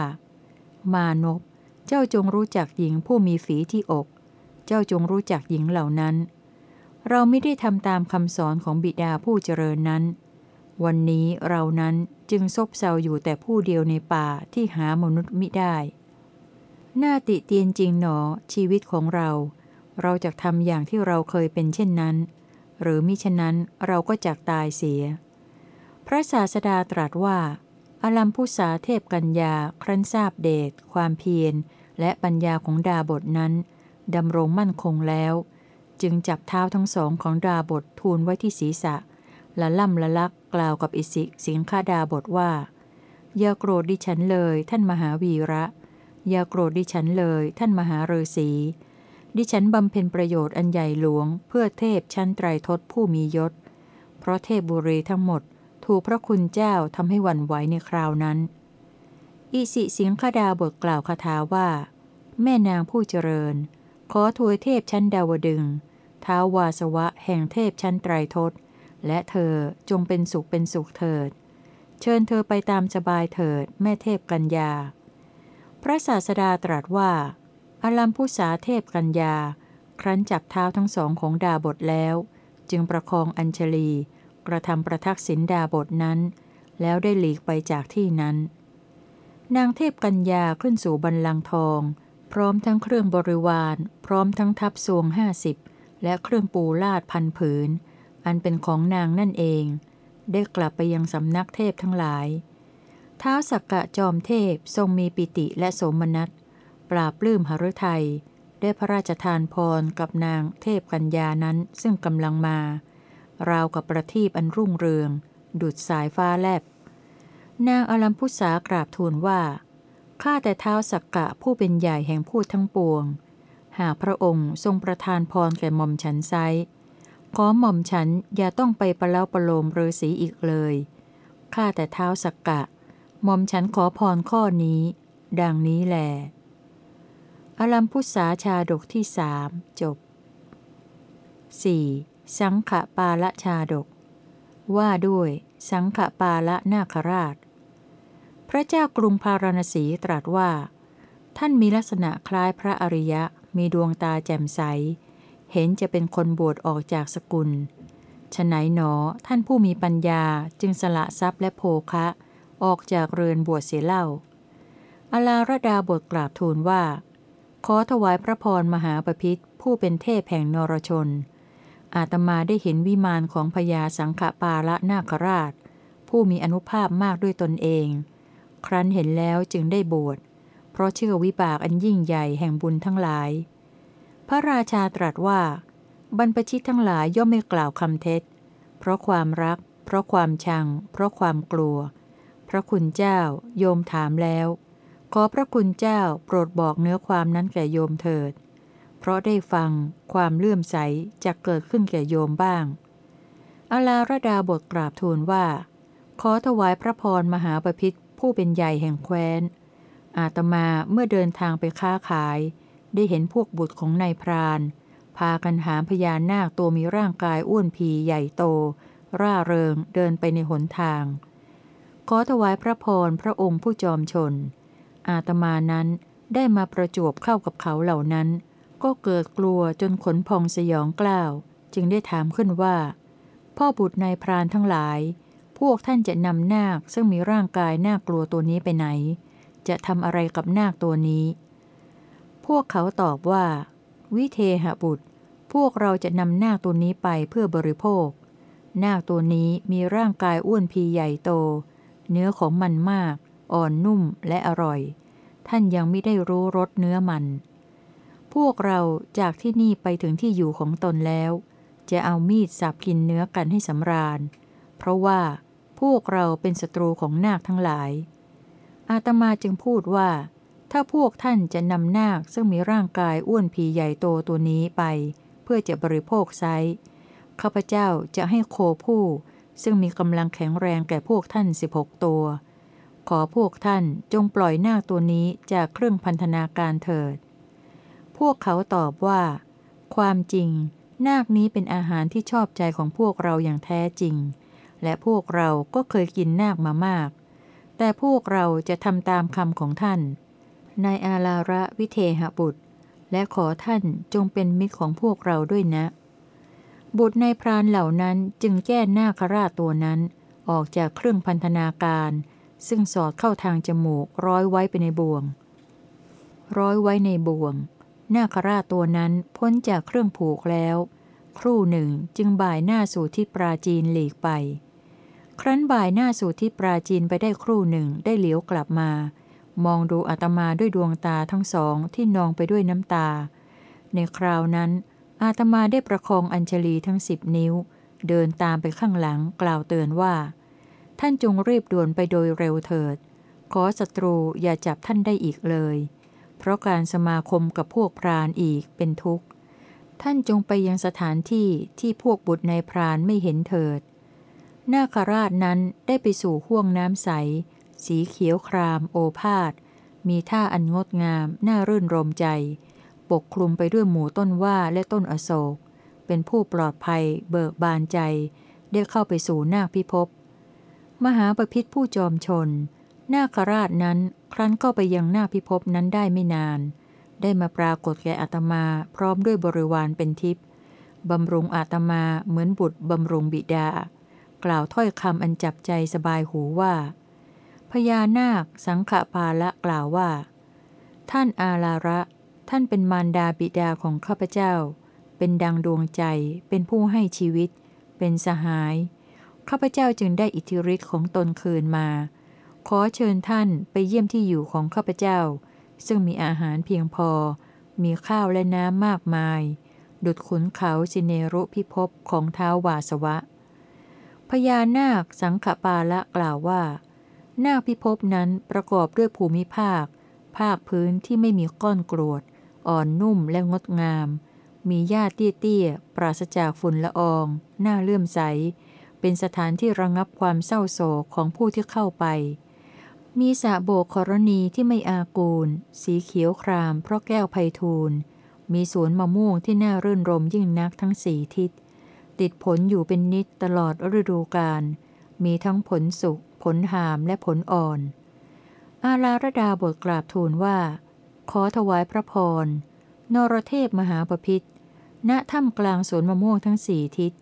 มานพเจ้าจงรู้จักหญิงผู้มีฝีที่อก เจ้าจงรู้จักหญิงเหล่านั้น เราไม่ได้ทำตามคำสอนของบิดาผู้เจริญนั้น วันนี้เรานั้นจึงซบเซาอยู่แต่ผู้เดียวในป่าที่หามนุษย์มิได้หน้าติเตียนจริงหนอชีวิตของเรา เราจะทำอย่างที่เราเคยเป็นเช่นนั้น หรือมิฉะนั้นเราก็จะตายเสีย พระศาสดาตรัสว่าอลัมพุสาเทพกัญญาครั้นทราบเดชความเพียร และปัญญาของดาบทนั้นดำรงมั่นคงแล้ว จึงจับเท้าทั้งสองของดาบททูลไว้ที่ศีรษะละล่ำละลักกล่าวกับอิสิสิงคาดาบทว่า อย่าโกรธดิฉันเลยท่านมหาวีระ อย่าโกรธดิฉันเลยท่านมหาฤาษี ดิฉันบำเพ็ญประโยชน์อันใหญ่หลวง เพื่อเทพชั้นไตรทศผู้มียศ เพราะเทพบุรีทั้งหมด ถูกพระคุณเจ้าทำให้วันไหวในคราวนั้นอิสิสิงคดาบทกล่าวคาถาว่า แม่นางผู้เจริญ ขอถวยเทพชั้นดาวดึงท้าวาสวะแห่งเทพชั้นไตรทศ และเธอจงเป็นสุขเป็นสุขเถิด เชิญเธอไปตามสบายเถิด แม่เทพกัญญา พระศาสดาตรัสว่า อลัมพุสาเทพกัญญา ครั้นจับเท้าทั้งสองของดาบทแล้ว จึงประคองอัญชลี กระทำประทักษิณดาบทนั้น แล้วได้หลีกไปจากที่นั้น นางเทพกัญญาขึ้นสู่บันลังทอง พร้อมทั้งเครื่องบริวาร พร้อมทั้งทัพทรวงห้าสิบและเครื่องปูลาดพันผืน อันเป็นของนางนั่นเอง ได้กลับไปยังสำนักเทพทั้งหลายเท้าสักกะจอมเทพทรงมีปิติและสมนัส ปราบปลื้มหฤทัยได้พระราชทานพรกับนางเทพกัญญานั้นซึ่งกำลังมา ราวกับประทีปอันรุ่งเรือง ดุดสายฟ้าแลบ นางอลัมพุสากราบทูลว่า ข้าแต่เท้าสักกะผู้เป็นใหญ่แห่งพูดทั้งปวง หากพระองค์ทรงประทานพรแก่หม่อมฉันไซขอหม่อมฉันอย่าต้องไปประเล้าประโลมฤาษีอีกเลย ข้าแต่เท้าสักกะ หม่อมฉันขอพรข้อนี้ ดังนี้แหละ อลัมพุสาชาดกที่สามจบ 4. สังขปาละชาดก ว่าด้วย สังขปาละนาคราช พระเจ้ากรุงพาราณสีตรัสว่า ท่านมีลักษณะคล้ายพระอริยะ มีดวงตาแจ่มใส เห็นจะเป็นคนบวชออกจากสกุลฉไหนหนอท่านผู้มีปัญญาจึงสละทรัพย์และโภคะ ออกจากเรือนบวชเสียเล่า อลาระดาบทกราบทูลว่า ขอถวายพระพรมหาปพิธผู้เป็นเทพแห่งนรชน อาตมาได้เห็นวิมานของพญาสังฆปาละนาคราช ผู้มีอนุภาพมากด้วยตนเอง ครั้นเห็นแล้วจึงได้บวช เพราะเชื่อวิบากอันยิ่งใหญ่แห่งบุญทั้งหลาย พระราชาตรัสว่า บรรพชิตทั้งหลายย่อมไม่กล่าวคำเท็จ เพราะความรัก เพราะความชัง เพราะความกลัว พระคุณเจ้า โยมถามแล้ว ขอพระคุณเจ้าโปรดบอกเนื้อความนั้นแก่โยมเถิด เพราะได้ฟังความเลื่อมใสจะเกิดขึ้นแก่โยมบ้าง อาลาระดาบทกราบทูลว่า ขอถวายพระพรมหาปพิธผู้เป็นใหญ่แห่งแคว้น อาตมาเมื่อเดินทางไปค้าขาย ได้เห็นพวกบุตรของนายพราน พากันหามพญานาคตัวมีร่างกายอ้วนพีใหญ่โต ร่าเริงเดินไปในหนทาง ขอถวายพระพรพระองค์ผู้จอมชน อาตมานั้นได้มาประจวบเข้ากับเขาเหล่านั้น ก็เกิดกลัวจนขนพองสยองกล้าว จึงได้ถามขึ้นว่า พ่อบุตรนายพรานทั้งหลาย พวกท่านจะนำนาคซึ่งมีร่างกายน่ากลัวตัวนี้ไปไหน จะทำอะไรกับนาคตัวนี้ พวกเขาตอบว่า วิเทหบุตร พวกเราจะนำนาคตัวนี้ไปเพื่อบริโภค นาคตัวนี้มีร่างกายอ้วนพีใหญ่โต เนื้อของมันมาก อ่อนนุ่มและอร่อย ท่านยังไม่ได้รู้รสเนื้อมัน พวกเราจากที่นี่ไปถึงที่อยู่ของตนแล้ว จะเอามีดสับกินเนื้อกันให้สำราญ เพราะว่าพวกเราเป็นศัตรูของนาคทั้งหลาย อาตมาจึงพูดว่า ถ้าพวกท่านจะนำนาคซึ่งมีร่างกายอ้วนผีใหญ่โตตัวนี้ไป เพื่อจะบริโภคไซข้าพเจ้าจะให้โคผู้ ซึ่งมีกำลังแข็งแรงแก่พวกท่านสิบหกตัว ขอพวกท่านจงปล่อยนาคตัวนี้จากเครื่องพันธนาการเถิด พวกเขาตอบว่า ความจริง นาคนี้เป็นอาหารที่ชอบใจของพวกเราอย่างแท้จริง และพวกเราก็เคยกินนาคมามาก แต่พวกเราจะทำตามคำของท่านในอาลาระวิเทหบุตร และขอท่านจงเป็นมิตรของพวกเราด้วยนะ บุตรในพรานเหล่านั้นจึงแก้นาคราชตัวนั้น ออกจากเครื่องพันธนาการ ซึ่งสอดเข้าทางจมูกร้อยไว้ไปในบ่วง ร้อยไว้ในบ่วงนาคราตัวนั้นพ้นจากเครื่องผูกแล้ว ครู่หนึ่งจึงบ่ายหน้าสู่ที่ปราจีนหลีกไป ครั้นบ่ายหน้าสู่ที่ปราจีนไปได้ครู่หนึ่งได้เหลียวกลับมา มองดูอาตมาด้วยดวงตาทั้งสองที่นองไปด้วยน้ำตา ในคราวนั้น อาตมาได้ประคองอัญชลีทั้งสิบนิ้ว เดินตามไปข้างหลังกล่าวเตือนว่า ท่านจงรีบด่วนไปโดยเร็วเถิด ขอศัตรูอย่าจับท่านได้อีกเลย เพราะการสมาคมกับพวกพรานอีกเป็นทุกข์ ท่านจงไปยังสถานที่ที่พวกบุตรในพรานไม่เห็นเถิด นาคราชนั้นได้ไปสู่ห้วงน้ำใส สีเขียวคราม โอภาษมีท่าอันงดงาม น่ารื่นรมใจ ปกคลุมไปด้วยหมู่ต้นว่าและต้นอโศก เป็นผู้ปลอดภัย เบิกบานใจ ได้เข้าไปสู่นาคพิภพ มหาปพิธผู้จอมชน นาคราชนั้นครั้นก็ไปยังหน้าพิภพนั้นได้ไม่นาน ได้มาปรากฏแก่อาตมาพร้อมด้วยบริวารเป็นทิพย์บำรุงอาตมาเหมือนบุตรบำรุงบิดา กล่าวถ้อยคำอันจับใจสบายหูว่า พญานาคสังขปาละกล่าวว่า ท่านอาลาระ ท่านเป็นมารดาบิดาของข้าพเจ้า เป็นดังดวงใจ เป็นผู้ให้ชีวิต เป็นสหาย ข้าพเจ้าจึงได้อิทธิฤทธิ์ของตนคืนมา ขอเชิญท่านไปเยี่ยมที่อยู่ของข้าพเจ้า ซึ่งมีอาหารเพียงพอ มีข้าวและน้ำมากมาย ดุดขุนเขาสิเนรุพิภพของเท้าวาสวะ พญานาคสังขปาละกล่าวว่า นาคพิภพนั้นประกอบด้วยภูมิภาค ภาคพื้นที่ไม่มีก้อนกรวด อ่อนนุ่มและงดงาม มีหญ้าเตี้ยๆ ปราศจากฝุ่นละออง หน้าเลื่อมใส เป็นสถานที่ระงับความเศร้าโศกของผู้ที่เข้าไป มีสะโบกครณีที่ไม่อากูล สีเขียวครามเพราะแก้วไพทูลมีสวนมะม่วงที่น่ารื่นรมยิ่งนักทั้งสี่ทิศ ติดผลอยู่เป็นนิดตลอดฤดูกาล มีทั้งผลสุก ผลหามและผลอ่อน อาลารดาบทกราบทูลว่า ขอถวายพระพร นรเทพมหาปพิธณถ้ำกลางสวนมะม่วงทั้งสี่ทิศ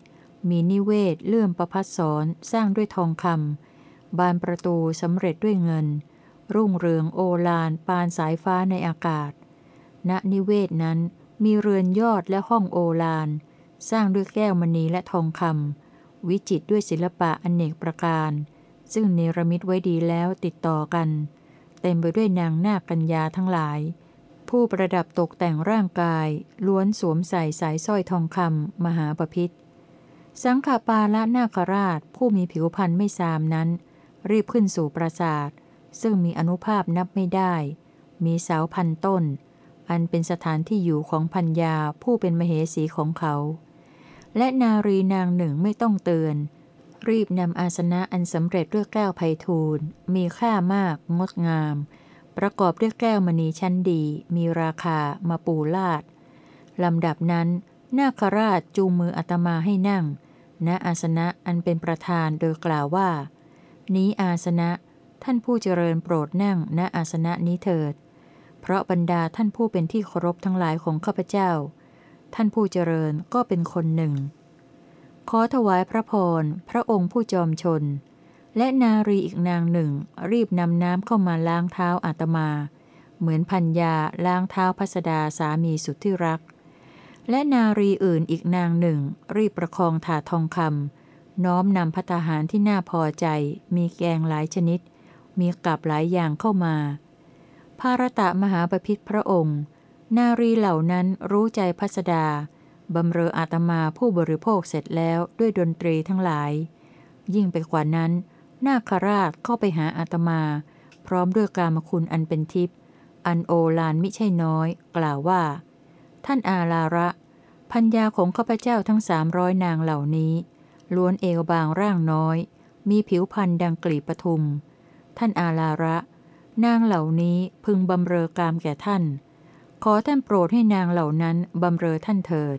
มีนิเวศเลื่อมประพัดสอนสร้างด้วยทองคำบานประตูสำเร็จด้วยเงิน รุ่งเรืองโอลานปานสายฟ้าในอากาศ ณนิเวศนั้นมีเรือนยอดและห้องโอลาน สร้างด้วยแก้วมณีและทองคำวิจิตด้วยศิลปะอนเนกประการ ซึ่งเนรมิตไว้ดีแล้วติดต่อกัน เต็มไปด้วยนางนาคกัญญาทั้งหลาย ผู้ประดับตกแต่งร่างกาย ล้วนสวมใส่สายสร้อยทองคำมหาปพิธ สังขปาละนาคราชผู้มีผิวพรรณไม่ซามนั้น รีบขึ้นสู่ปราสาท ซึ่งมีอนุภาพนับไม่ได้ มีเสาพันต้น อันเป็นสถานที่อยู่ของพัญญาผู้เป็นมเหสีของเขา และนารีนางหนึ่งไม่ต้องเตือน รีบนำอาสนะอันสำเร็จด้วยแก้วไพทูลมีค่ามากงดงาม ประกอบด้วยแก้วมณีชั้นดี มีราคามาปูลาดลำดับนั้น นาคราชจูงมืออาตมาให้นั่ง ณอาสนะอันเป็นประธานโดยกล่าวว่า นี้อาสนะท่านผู้เจริญโปรดนั่งณอาสนะนี้เถิด เพราะบรรดาท่านผู้เป็นที่เคารพทั้งหลายของข้าพเจ้า ท่านผู้เจริญก็เป็นคนหนึ่ง ขอถวายพระพรพระองค์ผู้จอมชน และนารีอีกนางหนึ่ง รีบนำน้ำเข้ามาล้างเท้าอาตมา เหมือนพัญญาล้างเท้าพัสดาสามีสุดที่รัก และนารีอื่นอีกนางหนึ่ง รีบประคองถาทองคำน้อมนำพัตหารที่น่าพอใจ มีแกงหลายชนิด มีกลับหลายอย่างเข้ามา ภารตะมหาปพิธพระองค์ นารีเหล่านั้นรู้ใจพัสดาบำเรออาตมาผู้บริโภคเสร็จแล้วด้วยดนตรีทั้งหลาย ยิ่งไปกว่านั้น นาคราชเข้าไปหาอาตมา พร้อมด้วยกามคุณอันเป็นทิพย์อันโอลานมิใช่น้อย กล่าวว่า ท่านอาลาระ พัญญาของข้าพเจ้าทั้งสามร้อยนางเหล่านี้ ล้วนเอวบางร่างน้อย มีผิวพันธ์ดังกลีบปทุม ท่านอาลาระ นางเหล่านี้พึงบำเรอกามแก่ท่าน ขอท่านโปรดให้นางเหล่านั้นบำเรอท่านเถิด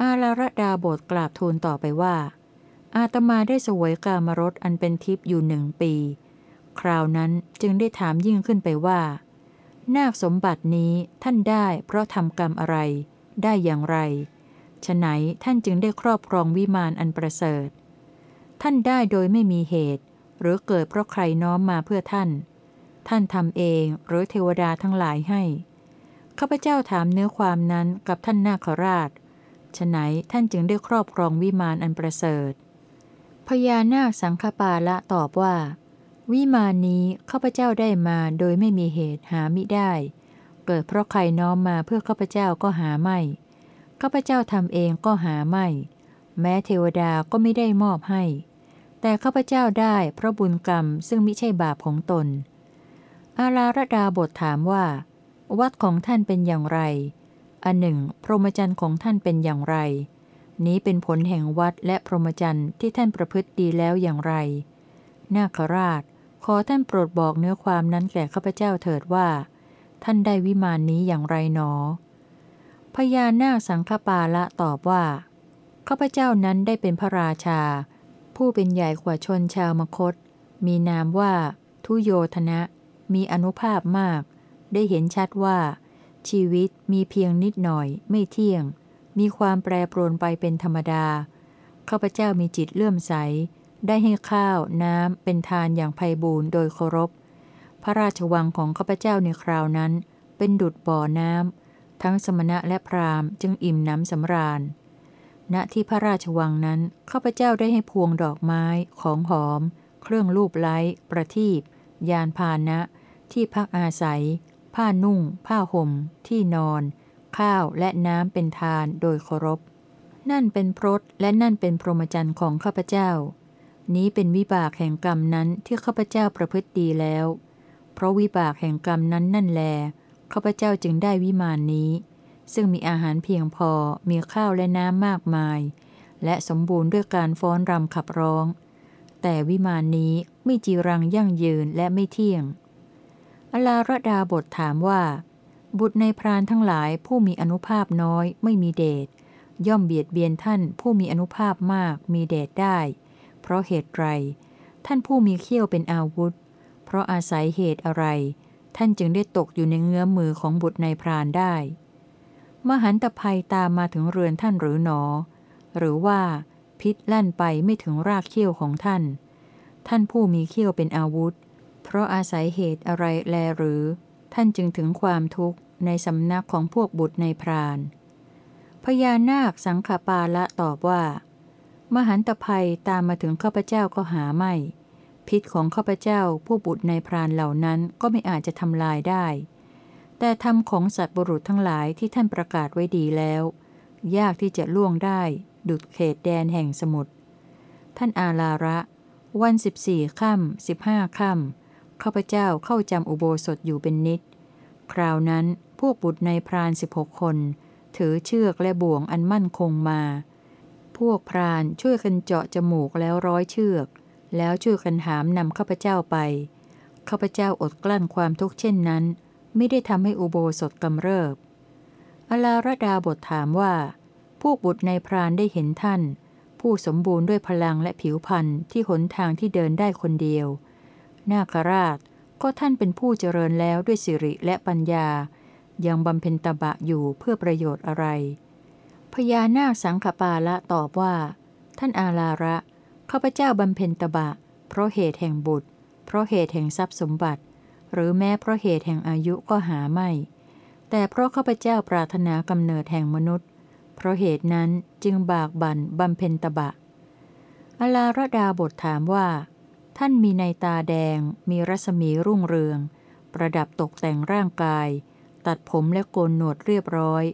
อาลาระดาบทกราบทูลต่อไปว่า อาตมาได้สวยกามรสอันเป็นทิพย์อยู่หนึ่งปี คราวนั้นจึงได้ถามยิ่งขึ้นไปว่า นาคสมบัตินี้ท่านได้เพราะทำกรรมอะไร ได้อย่างไรฉไหนท่านจึงได้ครอบครองวิมานอันประเสริฐ ท่านได้โดยไม่มีเหตุ หรือเกิดเพราะใครน้อมมาเพื่อท่าน ท่านทำเองหรือเทวดาทั้งหลายให้ข้าพเจ้าถามเนื้อความนั้นกับท่านนาคราชฉไหนท่านจึงได้ครอบครองวิมานอันประเสริฐพญานาคสังฆปาละตอบว่า วิมานนี้ข้าพเจ้าได้มาโดยไม่มีเหตุหามิได้ เกิดเพราะใครน้อมมาเพื่อข้าพเจ้าก็หาไม่ ข้าพเจ้าทำเองก็หาไม่ แม้เทวดาก็ไม่ได้มอบให้ แต่ข้าพเจ้าได้เพราะบุญกรรมซึ่งมิใช่บาปของตน อาราระดาบทถามว่า วัดของท่านเป็นอย่างไร อันหนึ่ง พรหมจรรย์ของท่านเป็นอย่างไร นี้เป็นผลแห่งวัดและพรหมจรรย์ที่ท่านประพฤติดีแล้วอย่างไร นาคราช ขอท่านโปรดบอกเนื้อความนั้นแก่ข้าพเจ้าเถิดว่า ท่านได้วิมานนี้อย่างไรหนอ พญานาคสังฆปาละตอบว่าข้าพเจ้านั้นได้เป็นพระราชา ผู้เป็นใหญ่กว่าชนชาวมคต มีนามว่า ทุโยธนะ มีอนุภาพมาก ได้เห็นชัดว่า ชีวิตมีเพียงนิดหน่อย ไม่เที่ยง มีความแปรปรวนไปเป็นธรรมดาข้าพเจ้ามีจิตเลื่อมใส ได้ให้ข้าวน้ำเป็นทานอย่างไพบูรณ์โดยเคารพ พระราชวังของข้าพเจ้าในคราวนั้น เป็นดุดบ่อน้ำทั้งสมณะและพราหมณ์จึงอิ่มน้ำสำราญ ณที่พระราชวังนั้นข้าพเจ้าได้ให้พวงดอกไม้ของหอม เครื่องรูปไล้ ประทีปยานพานะ ที่พักอาศัย ผ้านุ่ง ผ้าห่ม ที่นอน ข้าวและน้ำเป็นทานโดยเคารพ นั่นเป็นพรตและนั่นเป็นพรหมจรรย์ของข้าพเจ้า นี้เป็นวิบากแห่งกรรมนั้นที่ข้าพเจ้าประพฤติดีแล้ว เพราะวิบากแห่งกรรมนั้นนั่นแลข้าพเจ้าจึงได้วิมานนี้ ซึ่งมีอาหารเพียงพอมีข้าวและน้ำมากมาย และสมบูรณ์ด้วยการฟ้อนรำขับร้อง แต่วิมานนี้ไม่จีรังยั่งยืนและไม่เที่ยง อลาระดาบทถามว่า บุตรในพรานทั้งหลายผู้มีอนุภาพน้อยไม่มีเดชย่อมเบียดเบียนท่านผู้มีอนุภาพมากมีเดชได้ เพราะเหตุไร ท่านผู้มีเขี้ยวเป็นอาวุธ เพราะอาศัยเหตุอะไร ท่านจึงได้ตกอยู่ในเงื้อมือของบุตรในพรานได้ มหันตภัยตามมาถึงเรือนท่านหรือหนอ หรือว่า พิษลั่นไปไม่ถึงรากเขี้ยวของท่าน ท่านผู้มีเขี้ยวเป็นอาวุธ เพราะอาศัยเหตุอะไรแลหรือ ท่านจึงถึงความทุกข์ในสำนักของพวกบุตรในพรานพญานาคสังขปาละตอบว่า มหันตภัยตามมาถึงข้าพเจ้าก็หาไม่ พิษของข้าพเจ้าผู้บุตรในพรานเหล่านั้นก็ไม่อาจจะทำลายได้ แต่ธรรมของสัตว์บุรุษทั้งหลายที่ท่านประกาศไว้ดีแล้ว ยากที่จะล่วงได้ ดุดเขตแดนแห่งสมุทรท่านอาลาระ วันสิบสี่ค่ำสิบห้าค่ำข้าพเจ้าเข้าจำอุโบสถอยู่เป็นนิด คราวนั้นพวกบุตรในพรานสิบหกคน ถือเชือกและบ่วงอันมั่นคงมา พวกพรานช่วยกันเจาะจมูกแล้วร้อยเชือก แล้วช่วยกันหามนำข้าพเจ้าไป ข้าพเจ้าอดกลั้นความทุกข์เช่นนั้น ไม่ได้ทำให้อุโบสถกำเริบ อลาระดาบทถามว่า พวกบุตรในพรานได้เห็นท่าน ผู้สมบูรณ์ด้วยพลังและผิวพรรณที่หนทางที่เดินได้คนเดียว นาคราชก็ท่านเป็นผู้เจริญแล้วด้วยสิริและปัญญา ยังบำเพ็ญตบะอยู่เพื่อประโยชน์อะไร พญานาคสังขปาละตอบว่า ท่านอาลาระข้าพเจ้าบำเพ็ญตบะ เพราะเหตุแห่งบุตร เพราะเหตุแห่งทรัพย์สมบัติ หรือแม้เพราะเหตุแห่งอายุก็หาไม่ แต่เพราะข้าพเจ้าปรารถนากำเนิดแห่งมนุษย์ เพราะเหตุนั้นจึงบากบั่นบำเพ็ญตบะ อาลาระดาบทถามว่า ท่านมีในตาแดง มีรัศมีรุ่งเรือง ประดับตกแต่งร่างกาย ตัดผมและโกนหนวดเรียบร้อย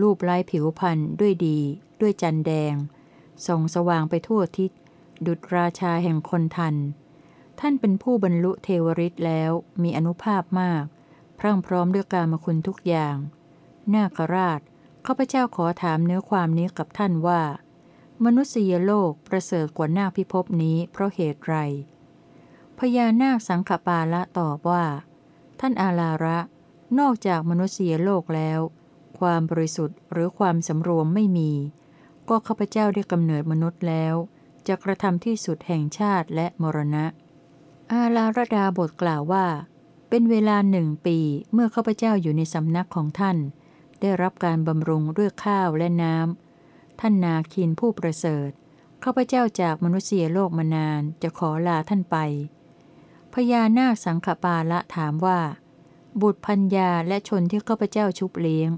รูปไล้ผิวพรรณด้วยดี ด้วยจันแดง ส่องสว่างไปทั่วทิศ ดุจราชาแห่งคนทัน ท่านเป็นผู้บรรลุเทวริษแล้วมีอนุภาพมาก พรั่งพร้อมด้วยกามคุณทุกอย่าง นาคราชข้าพเจ้าขอถามเนื้อความนี้กับท่านว่า มนุษยโลกประเสริฐกว่านาคพิภพนี้เพราะเหตุไรพญานาคสังขปาละตอบว่า ท่านอาลาระ นอกจากมนุษยโลกแล้ว ความบริสุทธิ์หรือความสำรวมไม่มี ก็ข้าพเจ้าได้กำเนิดมนุษย์แล้ว จะกระทำที่สุดแห่งชาติและมรณะ อาลาระดาบทกล่าวว่า เป็นเวลาหนึ่งปีเมื่อข้าพเจ้าอยู่ในสำนักของท่าน ได้รับการบำรุงด้วยข้าวและน้ำท่านนาคินผู้ประเสริฐข้าพเจ้าจากมนุษยโลกมานานจะขอลาท่านไป พญานาคสังขปาละถามว่า บุตรพัญญาและชนที่ข้าพเจ้าชุบเลี้ยง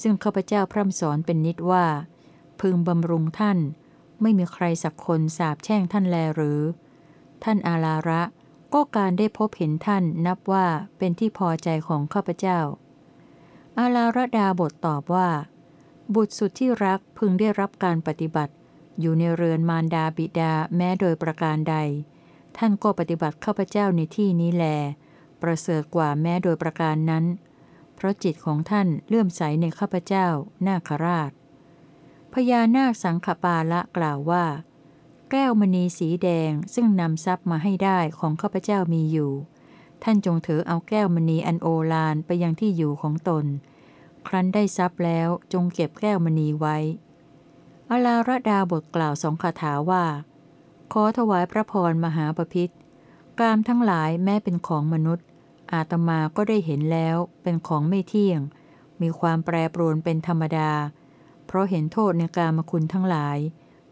ซึ่งข้าพเจ้าพร่ำสอนเป็นนิดว่า พึงบำรุงท่าน ไม่มีใครสักคนสาบแช่งท่านแลหรือ ท่านอาลาระก็การได้พบเห็นท่านนับว่าเป็นที่พอใจของข้าพเจ้า อาลาระดาบทตอบว่า บุตรสุดที่รักพึงได้รับการปฏิบัติ อยู่ในเรือนมารดาบิดาแม้โดยประการใด ท่านก็ปฏิบัติข้าพเจ้าในที่นี้แล ประเสริฐกว่าแม้โดยประการนั้น ราะจิตของท่านเลื่อมใสในข้าพเจ้า นาคราช พญานาคสังขปาละกล่าวว่า แก้วมณีสีแดงซึ่งนำทรัพย์มาให้ได้ของข้าพเจ้ามีอยู่ ท่านจงถือเอาแก้วมณีอันโอฬารไปยังที่อยู่ของตน ครั้นได้ทรัพย์แล้วจงเก็บแก้วมณีไว้ อลาระดาบทกล่าวสองคาถาว่า ขอถวายพระพรมหาปพิธกามทั้งหลายแม้เป็นของมนุษย์ อาตมาก็ได้เห็นแล้วเป็นของไม่เที่ยง มีความแปรปรวนเป็นธรรมดา เพราะเห็นโทษในกามคุณทั้งหลาย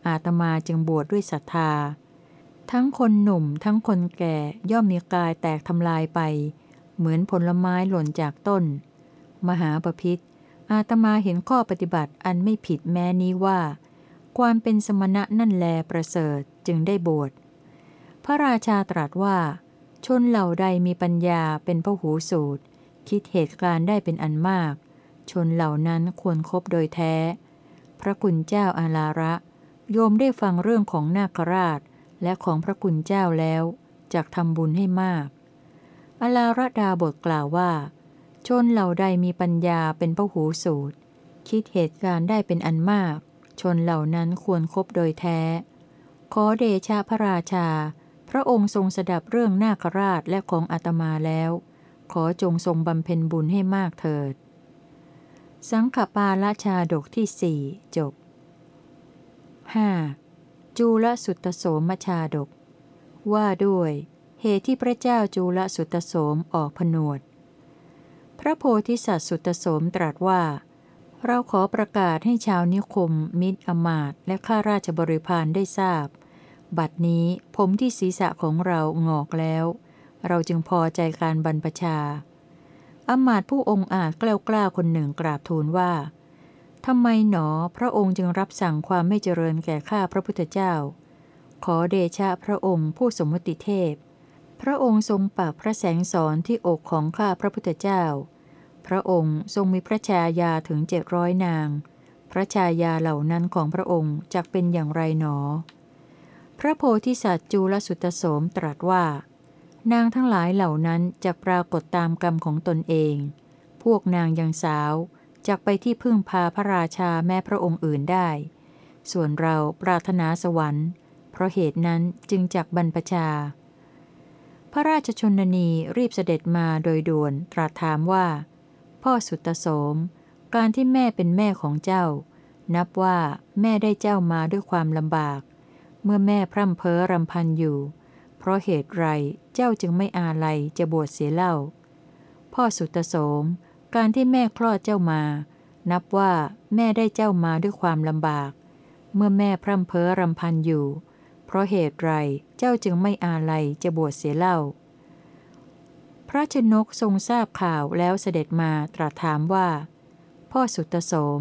อาตมาจึงบวชดด้วยศรัทธา ทั้งคนหนุ่มทั้งคนแก่ย่อมมีกายแตกทำลายไป เหมือนผลไม้หล่นจากต้น มหาปพิธอาตมาเห็นข้อปฏิบัติอันไม่ผิดแม้นี้ว่า ความเป็นสมณะนั่นแลประเสริฐจึงได้บวชพระราชาตรัสว่า ชนเหล่าใดมีปัญญาเป็นพหูสูตร คิดเหตุการณ์ได้เป็นอันมาก ชนเหล่านั้นควรครบโดยแท้ พระคุณเจ้าอาลาระ โยมได้ฟังเรื่องของนาคราช และของพระคุณเจ้าแล้วจากทำบุญให้มากอาลาระดาบทกล่าวว่า ชนเหล่าใดมีปัญญาเป็นพหูสูตร คิดเหตุการณ์ได้เป็นอันมาก ชนเหล่านั้นควรครบโดยแท้ ขอเดชะพระราชา พระองค์ทรงสดับเรื่องนาคราชและของอาตมาแล้ว ขอจงทรงบำเพ็ญบุญให้มากเถิด สังขปาละชาดกที่สี่จบ 5. จูลสุตโสมชาดก ว่าด้วย เหตุที่พระเจ้าจูลสุตโสมออกผนวด พระโพธิสัตว์สุตโสมตรัสว่า เราขอประกาศให้ชาวนิคม มิตรอมาตและข้าราชบริพารได้ทราบ บัดนี้ผมที่ศีรษะของเรางอกแล้ว เราจึงพอใจการบรรพชาอมาตผู้องค์อาจกล้ากล้าคนหนึ่งกราบทูลว่าทำไมหนอพระองค์จึงรับสั่งความไม่เจริญแก่ข้าพระพุทธเจ้า ขอเดชะพระองค์ผู้สมมติเทพ พระองค์ทรงปากพระแสงสอนที่อกของข้าพระพุทธเจ้า พระองค์ทรงมีพระชายาถึงเจ็ดร้อยนาง พระชายาเหล่านั้นของพระองค์จะเป็นอย่างไรหนอ พระโพธิสัตว์จูลสุตโสมตรัสว่า นางทั้งหลายเหล่านั้นจะปรากฏตามกรรมของตนเอง พวกนางยังสาวจะไปที่พึ่งพาพระราชาแม่พระองค์อื่นได้ ส่วนเราปรารถนาสวรรค์ เพราะเหตุนั้นจึงจักบรรพชา พระราชชนนีรีบเสด็จมาโดยด่วนตรัสถามว่า พ่อสุตโสม การที่แม่เป็นแม่ของเจ้า นับว่าแม่ได้เจ้ามาด้วยความลำบาก เมื่อแม่พร่ำเพ้อรำพันอยู่ เพราะเหตุไรเจ้าจึงไม่อาลัยจะบวชเสียเล่า พ่อสุตโสม การที่แม่คลอดเจ้ามา นับว่าแม่ได้เจ้ามาด้วยความลำบาก เมื่อแม่พร่ำเพ้อรำพันอยู่ เพราะเหตุไรเจ้าจึงไม่อาลัยจะบวชเสียเล่า พระชนกทรงทราบข่าวแล้วเสด็จมาตรัสถามว่า พ่อสุตโสม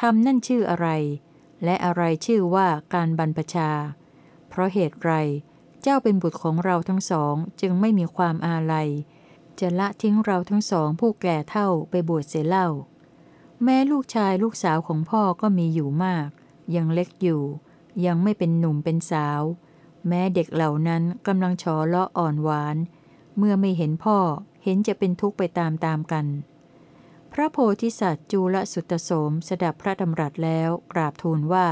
ทำนั่นชื่ออะไร และอะไรชื่อว่าการบรรพชา เพราะเหตุไร เจ้าเป็นบุตรของเราทั้งสองจึงไม่มีความอาลัย จะละทิ้งเราทั้งสองผู้แก่เท่าไปบวชเสียเล่า แม้ลูกชายลูกสาวของพ่อก็มีอยู่มาก ยังเล็กอยู่ ยังไม่เป็นหนุ่มเป็นสาว แม้เด็กเหล่านั้นกำลังชอเลาะอ่อนหวาน เมื่อไม่เห็นพ่อเห็นจะเป็นทุกข์ไปตามตามกัน ระโพธิสัตว์จูลสุตโสมสดับพระดำรัสแล้วกราบทูลว่า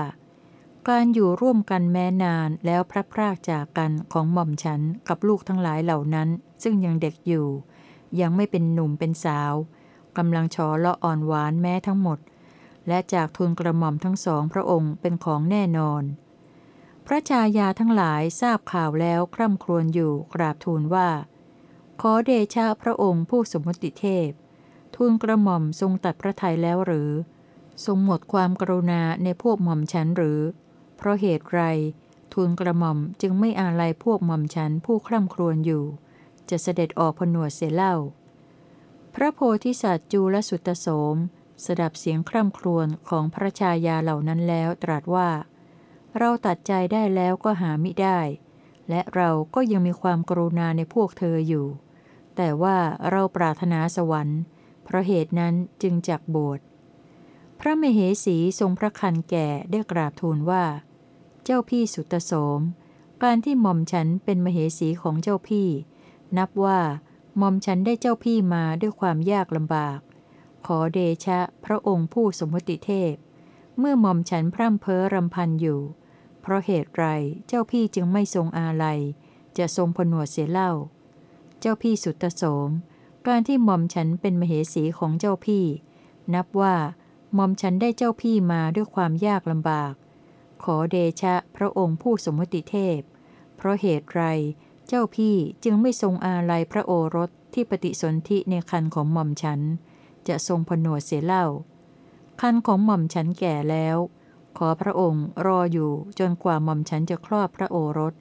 การอยู่ร่วมกันแม้นานแล้วพระพรากจากกันของหม่อมฉันกับลูกทั้งหลายเหล่านั้น ซึ่งยังเด็กอยู่ ยังไม่เป็นหนุ่มเป็นสาวกำลังชอละอ่อนหวานแม้ทั้งหมด และจากทูลกระหม่อมทั้งสองพระองค์เป็นของแน่นอน พระชายาทั้งหลายทราบข่าวแล้วคร่ำครวญอยู่กราบทูลว่า ขอเดชะพระองค์ผู้สมมติเทพ ทูลกระหม่อมทรงตัดพระทัยแล้วหรือ ทรงหมดความกรุณาในพวกหม่อมฉันหรือ เพราะเหตุไรทูลกระหม่อมจึงไม่อาลัยพวกหม่อมฉันผู้คร่ำครวญอยู่ จะเสด็จออกผนวดเสียเล่า พระโพธิสัตว์จูลสุตโสม สดับเสียงคร่ำครวญของพระชายาเหล่านั้นแล้วตรัสว่า เราตัดใจได้แล้วก็หามิได้ และเราก็ยังมีความกรุณาในพวกเธออยู่ แต่ว่าเราปรารถนาสวรรค์ เพราะเหตุนั้นจึงจักบวชพระมเหสีทรงพระคันแก่ได้กราบทูลว่า เจ้าพี่สุตโสม การที่หม่อมฉันเป็นมเหสีของเจ้าพี่ นับว่าหม่อมฉันได้เจ้าพี่มาด้วยความยากลำบาก ขอเดชะพระองค์ผู้สมมติเทพ เมื่อหม่อมฉันพร่ำเพ้อรำพันอยู่ เพราะเหตุไรเจ้าพี่จึงไม่ทรงอาลัย จะทรงผนวดเสียเล่า เจ้าพี่สุตโสม การที่หม่อมฉันเป็นมเหสีของเจ้าพี่ นับว่าหม่อมฉันได้เจ้าพี่มาด้วยความยากลำบาก ขอเดชะพระองค์ผู้สมมติเทพ เพราะเหตุไรเจ้าพี่จึงไม่ทรงอาลัยพระโอรสที่ปฏิสนธิในคันของหม่อมฉัน จะทรงผนวดเสียเล่า คันของหม่อมฉันแก่แล้ว ขอพระองค์รออยู่จนกว่าหม่อมฉันจะคลอดพระโอรส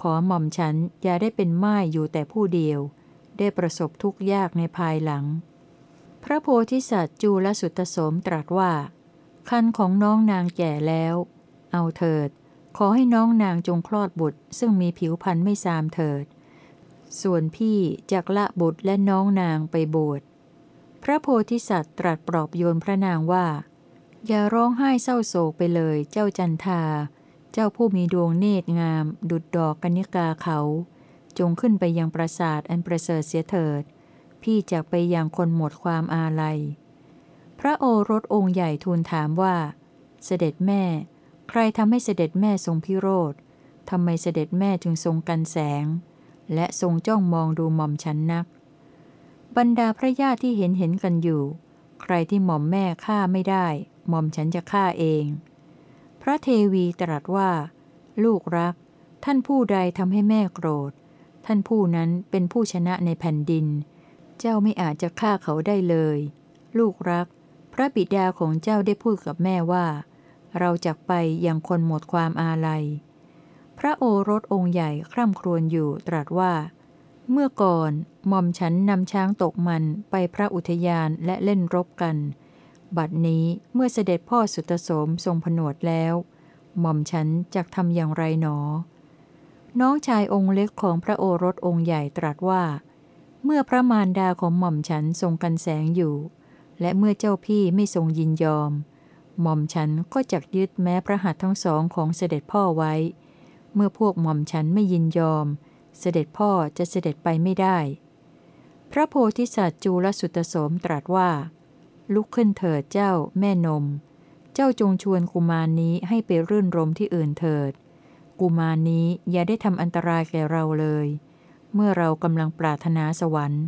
ขอหม่อมฉันอย่าได้เป็นไม้อยู่แต่ผู้เดียว ได้ประสบทุกข์ยากในภายหลัง พระโพธิสัตว์จูลสุตโสมตรัสว่า คันของน้องนางแก่แล้ว เอาเถิด ขอให้น้องนางจงคลอดบุตร ซึ่งมีผิวพรรณไม่ซามเถิด ส่วนพี่จากละบุตรและน้องนางไปบวชพระโพธิสัตว์ตรัสปลอบโยนพระนางว่า อย่าร้องไห้เศร้าโศกไปเลย เจ้าจันทา เจ้าผู้มีดวงเนตรงาม ดุดดอกกนิกาเขา จงขึ้นไปยังปราสาทอันประเสริฐเสียเถิด พี่จะไปยังคนหมดความอาลัย พระโอรสองค์ใหญ่ทูลถามว่า เสด็จแม่ ใครทำให้เสด็จแม่ทรงพิโรธทำไมเสด็จแม่จึงทรงกันแสง และทรงจ้องมองดูหม่อมฉันนัก บรรดาพระญาติที่เห็นเห็นกันอยู่ ใครที่หม่อมแม่ฆ่าไม่ได้ หม่อมฉันจะฆ่าเอง พระเทวีตรัสว่า ลูกรัก ท่านผู้ใดทำให้แม่โกรธ ท่านผู้นั้นเป็นผู้ชนะในแผ่นดิน เจ้าไม่อาจจะฆ่าเขาได้เลย ลูกรัก พระบิดาของเจ้าได้พูดกับแม่ว่า เราจะไปอยังคนหมดความอาลัย พระโอรสองค์ใหญ่คร่ำครวญอยู่ตรัสว่า เมื่อก่อนหม่อมฉันนำช้างตกมันไปพระอุทยานและเล่นรบกัน บัดนี้เมื่อเสด็จพ่อสุตโสมทรงผนวดแล้ว หม่อมฉันจะทำอย่างไรหนอ น้องชายองค์เล็กของพระโอรสองค์ใหญ่ตรัสว่า เมื่อพระมารดาของหม่อมฉันทรงกันแสงอยู่ และเมื่อเจ้าพี่ไม่ทรงยินยอม หม่อมฉันก็จักยึดแม้พระหัตถ์ทั้งสองของเสด็จพ่อไว้ เมื่อพวกหม่อมฉันไม่ยินยอม เสด็จพ่อจะเสด็จไปไม่ได้ พระโพธิสัตว์จูลสุตโสมตรัสว่า ลุกขึ้นเถิดเจ้าแม่นม เจ้าจงชวนกุมารนนี้ให้ไปรื่นรมที่อื่นเถิด กุมารนี้อย่าได้ทำอันตรายแก่เราเลย เมื่อเรากำลังปรารถนาสวรรค์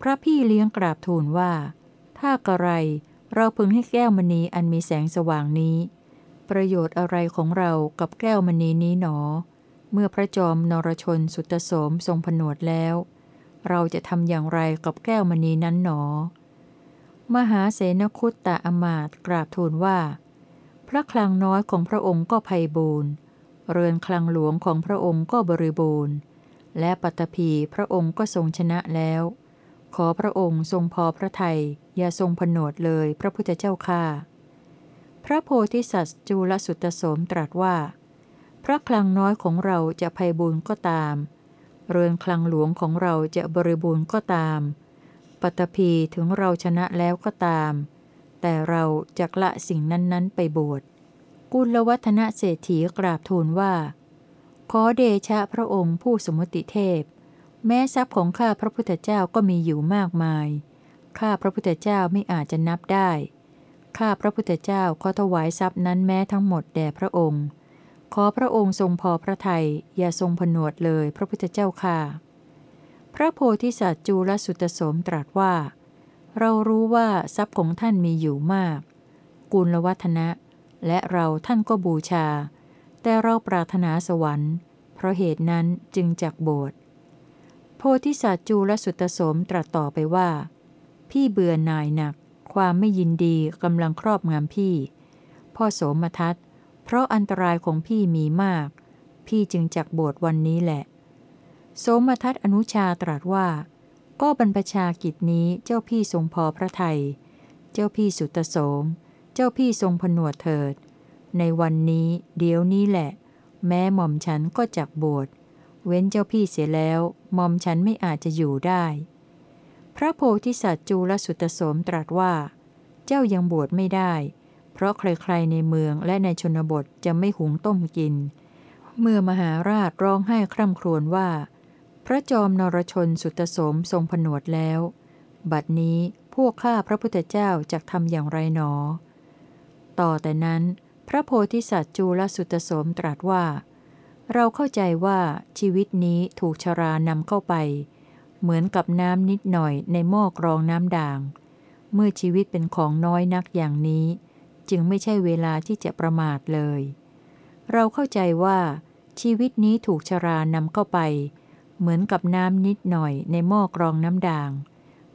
พระพี่เลี้ยงกราบทูลว่า ถ้ากระไรเราพึงให้แก้วมณีอันมีแสงสว่างนี้ ประโยชน์อะไรของเรากับแก้วมณีนี้หนอ เมื่อพระจอมนรชนสุตโสมทรงผนวดแล้ว เราจะทำอย่างไรกับแก้วมณีนั้นหนอ มหาเสนคุตตะอมาตย์กราบทูลว่า พระคลังน้อยของพระองค์ก็ไพบูรณ์ เรือนคลังหลวงของพระองค์ก็บริบูรณ์ และปัตภีพระองค์ก็ทรงชนะแล้ว ขอพระองค์ทรงพอพระทัยอย่าทรงผนวดเลยพระพุทธเจ้าข้าพระโพธิสัตว์จูลสุตโสมตรัสว่า พระคลังน้อยของเราจะไพบูรณ์ก็ตาม เรือนคลังหลวงของเราจะบริบูรณ์ก็ตาม ปัตภีถึงเราชนะแล้วก็ตาม แต่เราจะละสิ่งนั้น ๆ ไปบวช กุลวัฒนเศรษฐีกราบทูลว่า ขอเดชะพระองค์ผู้สมมติเทพ แม้ทรัพย์ของข้าพระพุทธเจ้าก็มีอยู่มากมาย ข้าพระพุทธเจ้าไม่อาจจะนับได้ ข้าพระพุทธเจ้าขอถวายทรัพย์นั้นแม้ทั้งหมดแด่พระองค์ ขอพระองค์ทรงพอพระทัยอย่าทรงผนวดเลยพระพุทธเจ้าค่ะ พระโพธิสัตว์จูลสุตโสมตรัสว่า เรารู้ว่าทรัพย์ของท่านมีอยู่มาก กุลวัฒนะ และเราท่านก็บูชา แต่เราปรารถนาสวรรค์ เพราะเหตุนั้นจึงจักโบสถ์โพธิสัตว์จูลสุตโสมตรัสต่อไปว่า พี่เบื่อหน่ายหนัก ความไม่ยินดีกำลังครอบงำพี่ พ่อโสมทัตเพราะอันตรายของพี่มีมาก พี่จึงจักโบสถ์วันนี้แหละ โสมทัตอนุชาตรัสว่า ก็บรรพชากิจนี้เจ้าพี่ทรงพอพระทัยเจ้าพี่สุตโสม เจ้าพี่ทรงผนวดเถิด ในวันนี้เดี๋ยวนี้แหละ แม้หม่อมฉันก็จักบวช เว้นเจ้าพี่เสียแล้วหม่อมฉันไม่อาจจะอยู่ได้ พระโพธิสัตว์จูลสุตโสมตรัสว่า เจ้ายังบวชไม่ได้ เพราะใครๆในเมืองและในชนบทจะไม่หุงต้มกิน เมื่อมหาราชร้องไห้คร่ำครวญว่า พระจอมนรชนสุตโสมทรงผนวดแล้ว บัดนี้พวกข้าพระพุทธเจ้าจะทำอย่างไรหนอ ต่อแต่นั้น พระโพธิสัตว์จูลสุตโสมตรัสว่า เราเข้าใจว่าชีวิตนี้ถูกชรานำเข้าไป เหมือนกับน้ำนิดหน่อยในหม้อกรองน้ำด่าง เมื่อชีวิตเป็นของน้อยนักอย่างนี้ จึงไม่ใช่เวลาที่จะประมาทเลย เราเข้าใจว่า ชีวิตนี้ถูกชรานำเข้าไป เหมือนกับน้ำนิดหน่อยในหม้อกรองน้ำด่าง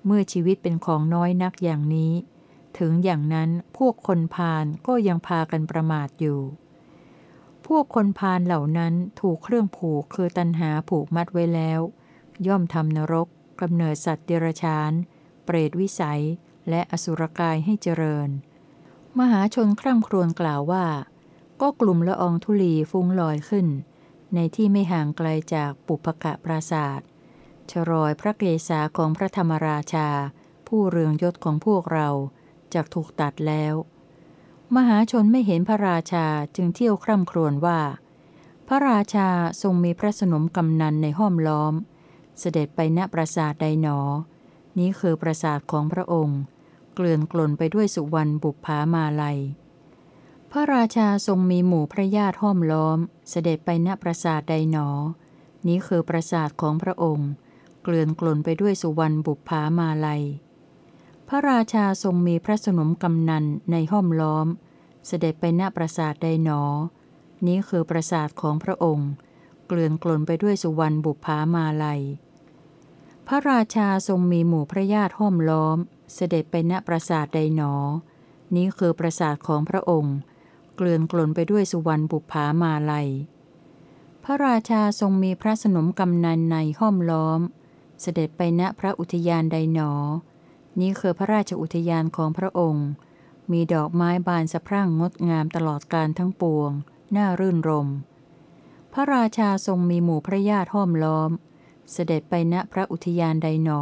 เมื่อชีวิตเป็นของน้อยนักอย่างนี้ ถึงอย่างนั้นพวกคนพาลก็ยังพากันประมาทอยู่ พวกคนพาลเหล่านั้นถูกเครื่องผูกคือตันหาผูกมัดไว้แล้ว ย่อมทำนรกกำเนิดสัตว์เดรัจฉาน เปรตวิสัย และอสุรกายให้เจริญ มหาชนคร่ำครวญกล่าวว่า ก็กลุ่มละอองธุลีฟุ้งลอยขึ้น ในที่ไม่ห่างไกลจากปุพกะปราศาสตร์ชรอยพระเกศาของพระธรรมราชา ผู้เรืองยศของพวกเรา จากถูกตัดแล้ว มหาชนไม่เห็นพระราชาจึงเที่ยวคร่ำครวญว่า พระราชาทรงมีพระสนมกำนันในห้อมล้อม เสด็จไปณปราสาทใดหนอ นี้คือปราสาทของพระองค์ เกลื่อนกลนไปด้วยสุวรรณบุพามาลัย พระราชาทรงมีหมู่พระญาติห้อมล้อม เสด็จไปณปราสาทใดหนอ นี้คือปราสาทของพระองค์ เกลื่อนกลนไปด้วยสุวรรณบุพามาลัย พระราชาทรงมีพระสนมกำนันในห้อมล้อม เสด็จไปณปราสาทใดหนอ นี้คือปราสาทของพระองค์ เกลื่อนกลนไปด้วยสุวรรณบุพามาลัย พระราชาทรงมีหมู่พระญาติห้อมล้อม เสด็จไปณปราสาทใดหนอ นี้คือปราสาทของพระองค์ เกลื่อนกลนไปด้วยสุวรรณบุพามาลัย พระราชาทรงมีพระสนมกำนันในห้อมล้อม เสด็จไปณพระอุทยานใดหนอ นี้คือพระราชอุทยานของพระองค์ มีดอกไม้บานสะพรั่งงดงามตลอดการทั้งปวง น่ารื่นรม พระราชาทรงมีหมู่พระญาติห้อมล้อม เสด็จไปณพระอุทยานใดหนอ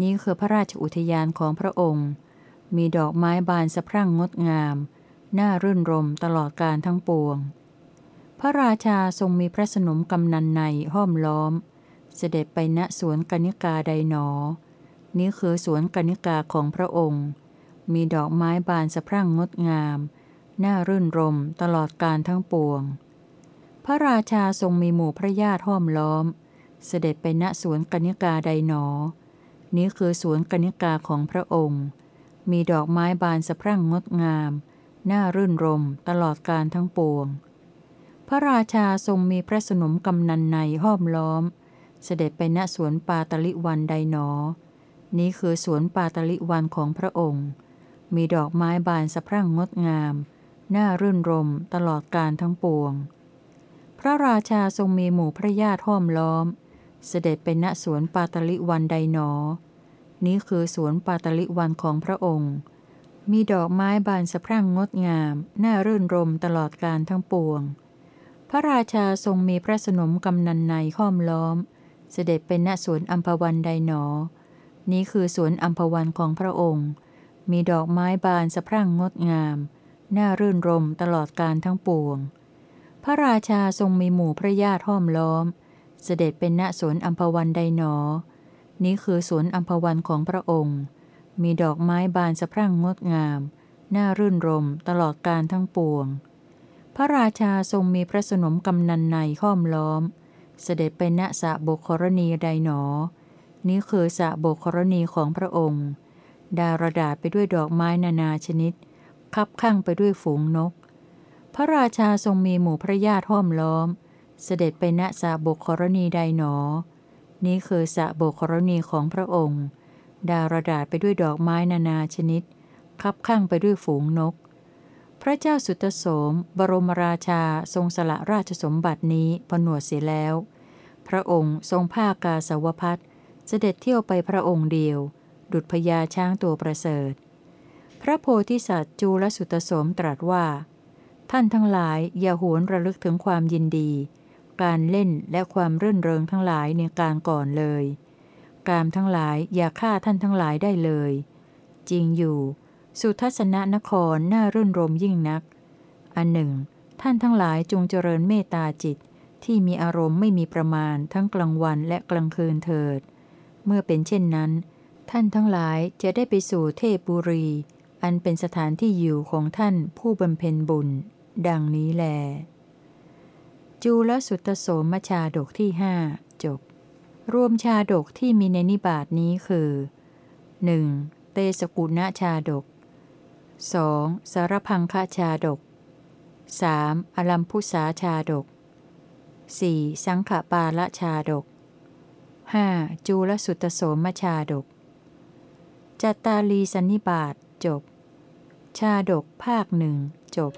นี้คือพระราชอุทยานของพระองค์ มีดอกไม้บานสะพรั่งงดงาม น่ารื่นรมตลอดการทั้งปวง พระราชาทรงมีพระสนมกำนันในห้อมล้อม เสด็จไปณสวนกนิกาใดหนอ นี้คือสวนกนิกาของพระองค์ มีดอกไม้บานสะพรั่งงดงาม น่ารื่นรมตลอดการทั้งปวง พระราชาทรงมีหมู่พระญาติห้อมล้อม เสด็จไปณสวนกนิกาใดหนอ นี้คือสวนกนิกาของพระองค์ มีดอกไม้บานสะพรั่งงดงาม น่ารื่นรมตลอดการทั้งปวง พระราชาทรงมีพระสนมกำนันในห้อมล้อม เสด็จไปณสวนปาตลิวันใดหนอ นี้คือสวนปาตลิวันของพระองค์ มีดอกไม้บานสะพรั่งงดงาม น่ารื่นรมตลอดการทั้งปวง พระราชาทรงมีหมู่พระญาติห้อมล้อม เสด็จไปณสวนปาตลิวันใดหนอ นี้คือสวนปาตลิวันของพระองค์ มีดอกไม้บานสะพรั่งงดงาม น่ารื่นรมตลอดการทั้งปวง พระราชาทรงมีพระสนมกำนันในห้อมล้อม เสด็จไปณสวนอัมพวันใดหนอ นี้คือสวนอัมพวันของพระองค์ มีดอกไม้บานสะพรั่งงดงาม น่ารื่นรมตลอดการทั้งปวง พระราชาทรงมีหมู่พระญาติห้อมล้อม เสด็จเป็นณสวนอัมพวันใดหนอ นี้คือสวนอัมพวันของพระองค์ มีดอกไม้บานสะพรั่งงดงาม น่ารื่นรมตลอดการทั้งปวง พระราชาทรงมีพระสนมกำนันในห้อมล้อม เสด็จไปณสะบุครณีใดหนอ นี้คือสะบุครณีของพระองค์ ดารดาไปด้วยดอกไม้นานาชนิด คับข้างไปด้วยฝูงนก พระราชาทรงมีหมู่พระญาติห้อมล้อม เสด็จไปณสะบุครณีใดหนอ นี้คือสะบุครณีของพระองค์ ดารดาไปด้วยดอกไม้นานาชนิด คับข้างไปด้วยฝูงนก พระเจ้าสุตโสม บรมราชาทรงสละราชสมบัตินี้ผนวดเสียแล้ว พระองค์ทรงผ้ากาสาวพัด เสด็จเที่ยวไปพระองค์เดียว ดุจพญาช้างตัวประเสริฐ พระโพธิสัตว์จูลสุตสมตรัสว่า ท่านทั้งหลายอย่าหวนระลึกถึงความยินดี การเล่นและความรื่นเริงทั้งหลายในการก่อนเลย การทั้งหลายอย่าฆ่าท่านทั้งหลายได้เลย จริงอยู่ สุทัศนนครน่ารื่นรมยิ่งนัก อันหนึ่ง ท่านทั้งหลายจงเจริญเมตตาจิตที่มีอารมณ์ไม่มีประมาณทั้งกลางวันและกลางคืนเถิด เมื่อเป็นเช่นนั้น ท่านทั้งหลายจะได้ไปสู่เทพบุรี อันเป็นสถานที่อยู่ของท่านผู้บำเพ็ญบุญ ดังนี้แล จูลสุตโสมชาดกที่หจบ รวมชาดกที่มีในนิบาทนี้คือ 1. เตสกุณชาดก 2. สารพังคชาดก 3. อลัมพุสาชาดก 4. สังขปาละชาดก 5. จูลสุตโสมชาดก จัตตาลีสันนิบาตจบ ชาดกภาคหนึ่งจบ